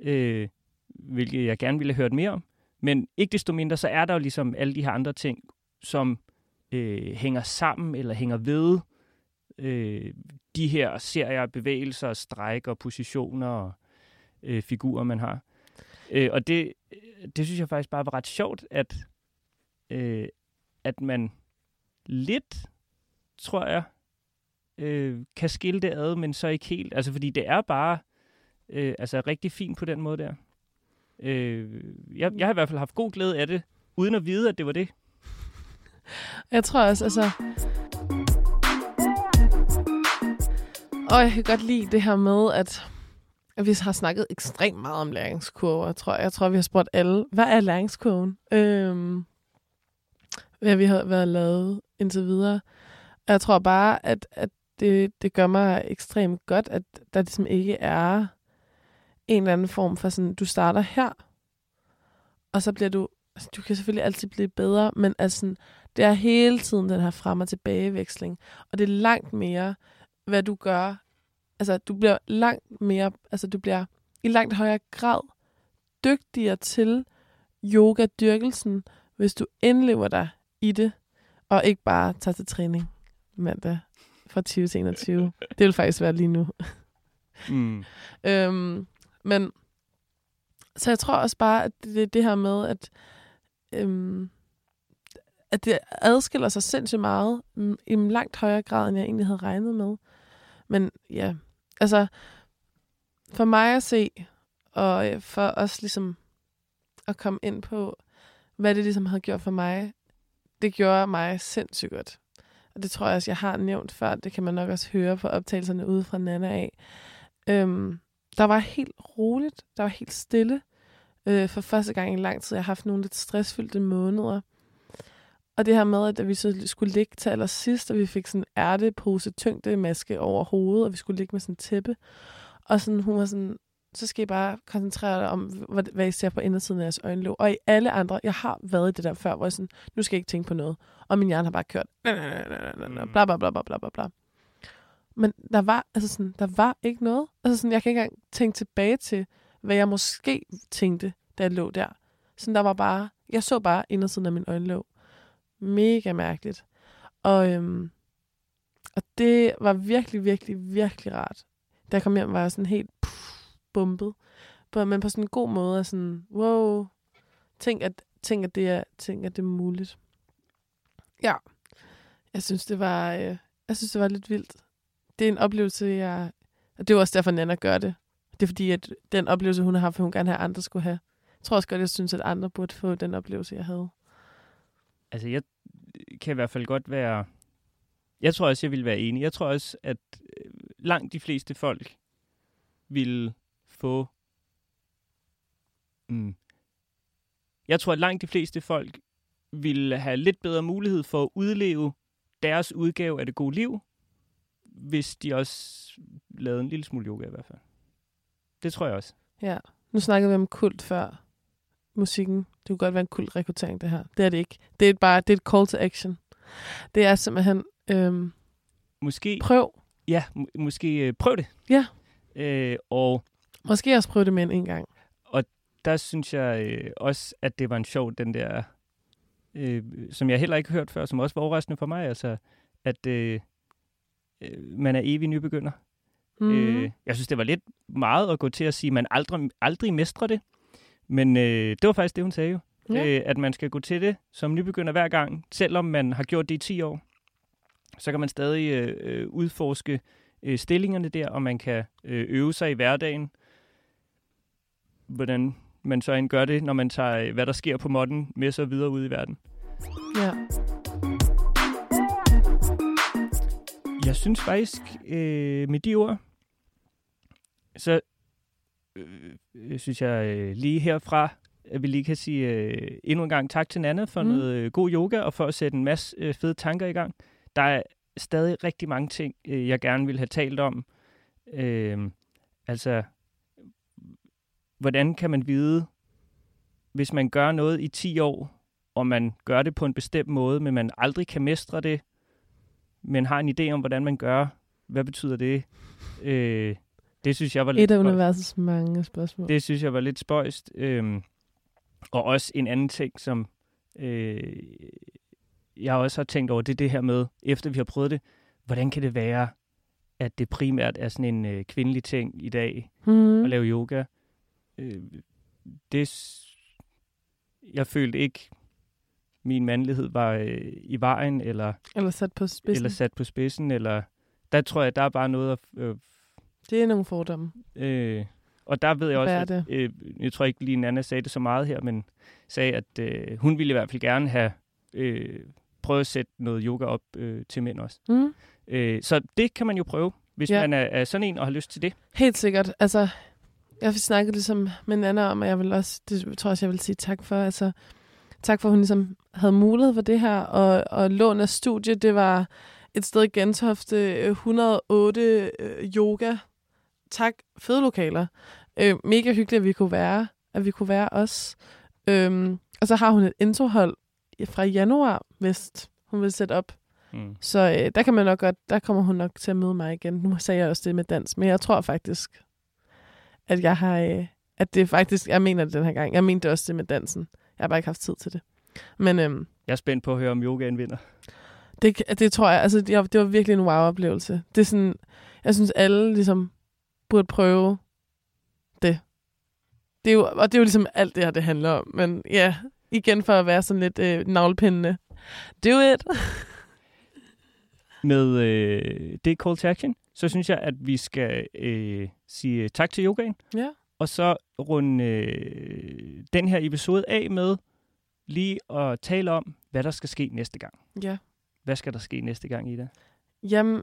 øh, hvilket jeg gerne ville have hørt mere om. Men ikke desto mindre, så er der jo ligesom alle de her andre ting, som øh, hænger sammen eller hænger ved øh, de her serier bevægelser, stræk og positioner og øh, figurer, man har. Øh, og det, det synes jeg faktisk bare var ret sjovt, at, øh, at man lidt, tror jeg, øh, kan skille det ad, men så ikke helt. Altså, fordi det er bare øh, altså, rigtig fint på den måde der. Øh, jeg, jeg har i hvert fald haft god glæde af det, uden at vide, at det var det. Jeg tror også, altså... Og jeg kan godt lide det her med, at at vi har snakket ekstremt meget om læringskurver, jeg tror jeg. Jeg tror, vi har spurgt alle, hvad er læringskurven? Øhm, hvad vi har været lavet indtil videre. Og jeg tror bare, at, at det, det gør mig ekstremt godt, at der ligesom ikke er en eller anden form for sådan, du starter her, og så bliver du, altså, du kan selvfølgelig altid blive bedre, men altså, det er hele tiden den her frem- og tilbageveksling. Og det er langt mere, hvad du gør. Altså, du bliver langt mere, altså du bliver i langt højere grad dygtigere til yoga-dyrkelsen, hvis du indlever dig i det, og ikke bare tager til træning mandag fra 20 til 21. Det vil faktisk være lige nu. Mm. Øhm, men så jeg tror også bare, at det er det her med, at, øhm, at det adskiller sig sindssygt meget mm, i en langt højere grad, end jeg egentlig havde regnet med. Men ja, altså for mig at se, og øh, for os ligesom at komme ind på, hvad det ligesom havde gjort for mig, det gjorde mig sindssygt godt. Og det tror jeg også, jeg har nævnt før. Det kan man nok også høre på optagelserne ude fra Nana af. Øhm, der var helt roligt. Der var helt stille. Øh, for første gang i lang tid. Jeg har haft nogle lidt stressfyldte måneder. Og det her med, at vi så skulle ligge til allersidst, og vi fik sådan en ærtepose tyngde maske over hovedet, og vi skulle ligge med sådan en tæppe. Og sådan, hun var sådan, så skal I bare koncentrere dig om, hvad, hvad I ser på indersiden af jeres øjenlåg. Og i alle andre, jeg har været i det der før, hvor jeg sådan, nu skal jeg ikke tænke på noget. Og min hjerne har bare kørt, bla bla bla bla bla bla bla. Men der var, altså sådan, der var ikke noget. Altså sådan, jeg kan ikke engang tænke tilbage til, hvad jeg måske tænkte, da jeg lå der. Sådan, der var bare, jeg så bare indersiden af min øjenlåg. Mega mærkeligt. Og, øhm, og det var virkelig, virkelig, virkelig rart. Da jeg kom hjem, var jeg sådan helt puff, bumpet. Men på sådan en god måde. Sådan, wow. Tænk, at, tænk, at det er, tænk, at det er muligt. Ja. Jeg synes, det var, øh, jeg synes, det var lidt vildt. Det er en oplevelse, jeg... Og det er også derfor, Nana gør det. Det er fordi, at den oplevelse, hun har haft, hun gerne have, andre skulle have. Jeg tror også godt, jeg synes, at andre burde få den oplevelse, jeg havde. Altså, jeg kan i hvert fald godt være... Jeg tror også, jeg vil være enig. Jeg tror også, at øh, langt de fleste folk vil få... Mm, jeg tror, at langt de fleste folk ville have lidt bedre mulighed for at udleve deres udgave af det gode liv, hvis de også lavede en lille smule yoga i hvert fald. Det tror jeg også. Ja. Nu snakkede vi om kult før. Musikken. Det kunne godt være en kult rekruttering, det her. Det er det ikke. Det er bare det er et call to action. Det er simpelthen, øhm, Måske, prøv. ja, må- måske øh, prøv det. Ja. Øh, og Måske også prøv det mere end en gang. der synes jeg øh, også, at det var en sjov, den der, øh, som jeg heller ikke har hørt før, som også var overraskende for mig, altså, at øh, øh, man er evig nybegynder. Mm. Øh, jeg synes, det var lidt meget at gå til at sige, at man aldrig, aldrig mestrer det. Men øh, det var faktisk det, hun sagde jo. Ja. Øh, at man skal gå til det som nybegynder hver gang, selvom man har gjort det i 10 år. Så kan man stadig øh, øh, udforske øh, stillingerne der, og man kan øh, øve sig i hverdagen. Hvordan man så end gør det, når man tager, hvad der sker på modden, med sig videre ud i verden. ja. Jeg synes faktisk, øh, med de ord, så øh, øh, synes jeg øh, lige herfra, at vi lige kan sige øh, endnu en gang tak til Nana for mm. noget øh, god yoga og for at sætte en masse øh, fede tanker i gang. Der er stadig rigtig mange ting, øh, jeg gerne vil have talt om. Øh, altså, hvordan kan man vide, hvis man gør noget i 10 år, og man gør det på en bestemt måde, men man aldrig kan mestre det, men har en idé om, hvordan man gør. Hvad betyder det? Øh, det synes jeg var lidt Et af spøjst. universets mange spørgsmål. Det synes jeg var lidt spøjst. Øhm, og også en anden ting, som øh, jeg også har tænkt over, det er det her med, efter vi har prøvet det, hvordan kan det være, at det primært er sådan en øh, kvindelig ting i dag, Mm. at lave yoga? Øh, det, jeg følte ikke, min mandlighed var øh, i vejen, eller Eller sat på spidsen. eller sat på spidsen, eller der tror jeg, der er bare noget at... Øh, Det er nogle fordomme. øh, og der ved jeg også, at, øh, jeg tror ikke lige Nana sagde det så meget her, men sagde, at øh, hun ville i hvert fald gerne have øh, prøvet at sætte noget yoga op øh, til mænd også. Mm. Øh, så det kan man jo prøve, hvis Ja. man er, er sådan en og har lyst til det. Helt sikkert. Altså, jeg snakkede ligesom med Nana om, og jeg vil også, det tror jeg også, jeg vil sige tak for. Altså, tak for, at hun ligesom havde mulighed for det her, og, og lån af studie, det var et sted i Gentofte, øh, 108 øh, yoga. Tak, fede lokaler. Øh, mega hyggeligt, at vi kunne være, at vi kunne være os. Øhm, og så har hun et introhold fra januar, vist hun vil sætte op. Mm. Så øh, der kan man nok godt, der kommer hun nok til at møde mig igen. Nu sagde jeg også det med dans, men jeg tror faktisk, at jeg har, øh, at det faktisk, jeg mener det den her gang. Jeg mente også det med dansen. Jeg har bare ikke haft tid til det. Men øhm, Jeg er spændt på at høre, om yogaen vinder. det, det tror jeg, altså det, det var virkelig en wow-oplevelse. Det er sådan, jeg synes alle ligesom burde prøve det. det er jo, og det er jo ligesom alt det her, det handler om. Men ja, igen for at være sådan lidt øh, navlepindende. Do it! Med øh, det call to action, så synes jeg, at vi skal øh, sige tak til yogaen, Ja. Og så runde øh, den her episode af med lige at tale om, hvad der skal ske næste gang. Ja. Hvad skal der ske næste gang, Ida? Jamen,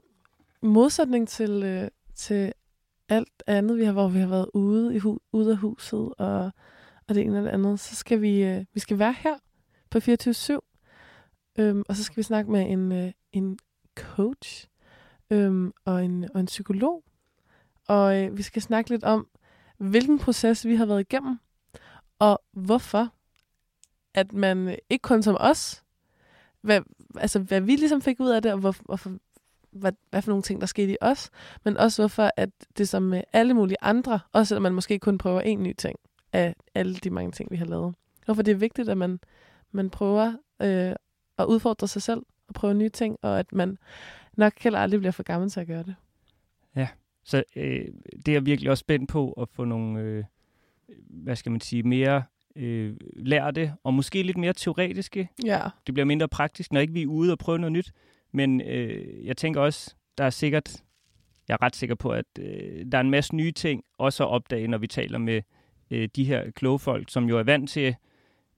modsætning til, øh, til alt andet, vi har, hvor vi har været ude, i hu- ude af huset og, og det ene og det andet, så skal vi, øh, vi skal være her på 24-7. Øhm, og så skal vi snakke med en, øh, en coach øhm, og, en, og en psykolog. Og øh, vi skal snakke lidt om, hvilken proces vi har været igennem, og hvorfor at man ikke kun som os, hvad, altså hvad vi ligesom fik ud af det, og hvor, hvorfor, hvad, hvad for nogle ting, der skete i os, men også hvorfor, at det som med alle mulige andre, også selvom man måske kun prøver en ny ting af alle de mange ting, vi har lavet. Hvorfor det er vigtigt, at man, man prøver øh, at udfordre sig selv og prøve nye ting, og at man nok heller aldrig bliver for gammel til at gøre det. Ja, så øh, det er jeg virkelig også spændt på at få nogle, øh, hvad skal man sige, mere øh, lærte og måske lidt mere teoretiske. Ja, Det bliver mindre praktisk, når ikke vi er ude og prøve noget nyt. Men øh, jeg tænker også, der er sikkert, jeg er ret sikker på, at øh, der er en masse nye ting også at opdage, når vi taler med øh, de her kloge folk, som jo er vant til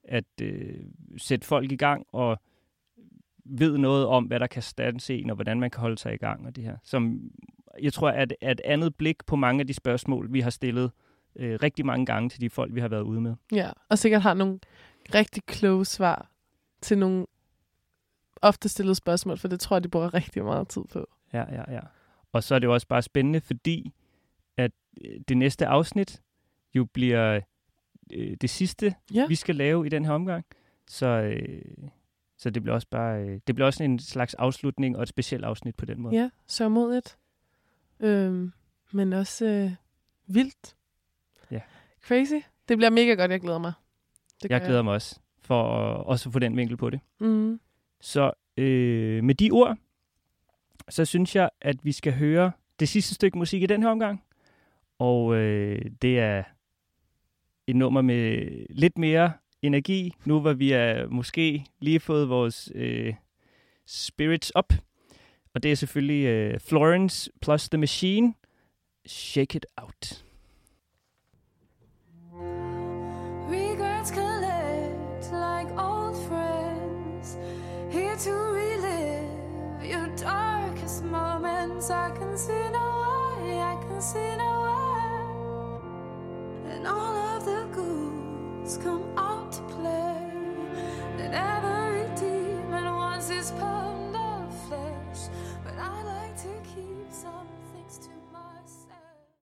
at øh, sætte folk i gang og ved noget om, hvad der kan standse en, og hvordan man kan holde sig i gang og det her. Som jeg tror er et, et andet blik på mange af de spørgsmål, vi har stillet øh, rigtig mange gange til de folk, vi har været ude med. ja. Og sikkert har nogle rigtig kloge svar til nogle ofte stillede spørgsmål, for det tror jeg, de bruger rigtig meget tid på. Ja, ja, ja. Og så er det jo også bare spændende, fordi at øh, det næste afsnit jo bliver øh, det sidste, Ja. vi skal lave i den her omgang. Så, øh, så det bliver også bare øh, det bliver også en slags afslutning og et specielt afsnit på den måde. Ja, sørmodigt. Øhm, men også øh, vildt. Ja. Crazy. Det bliver mega godt, jeg glæder mig. Det jeg glæder mig også for at også få den vinkel på det. Mm. Så øh, med de ord, så synes jeg, at vi skal høre det sidste stykke musik i den her omgang. Og øh, det er et nummer med lidt mere energi, nu hvor vi er måske lige fået vores øh, spirits op. Og det er selvfølgelig øh, Florence plus The Machine. Shake it out. Regrets collect like old friends, here to relive your darkest moments. I can see no way, I can see no way, and all of the ghouls come I love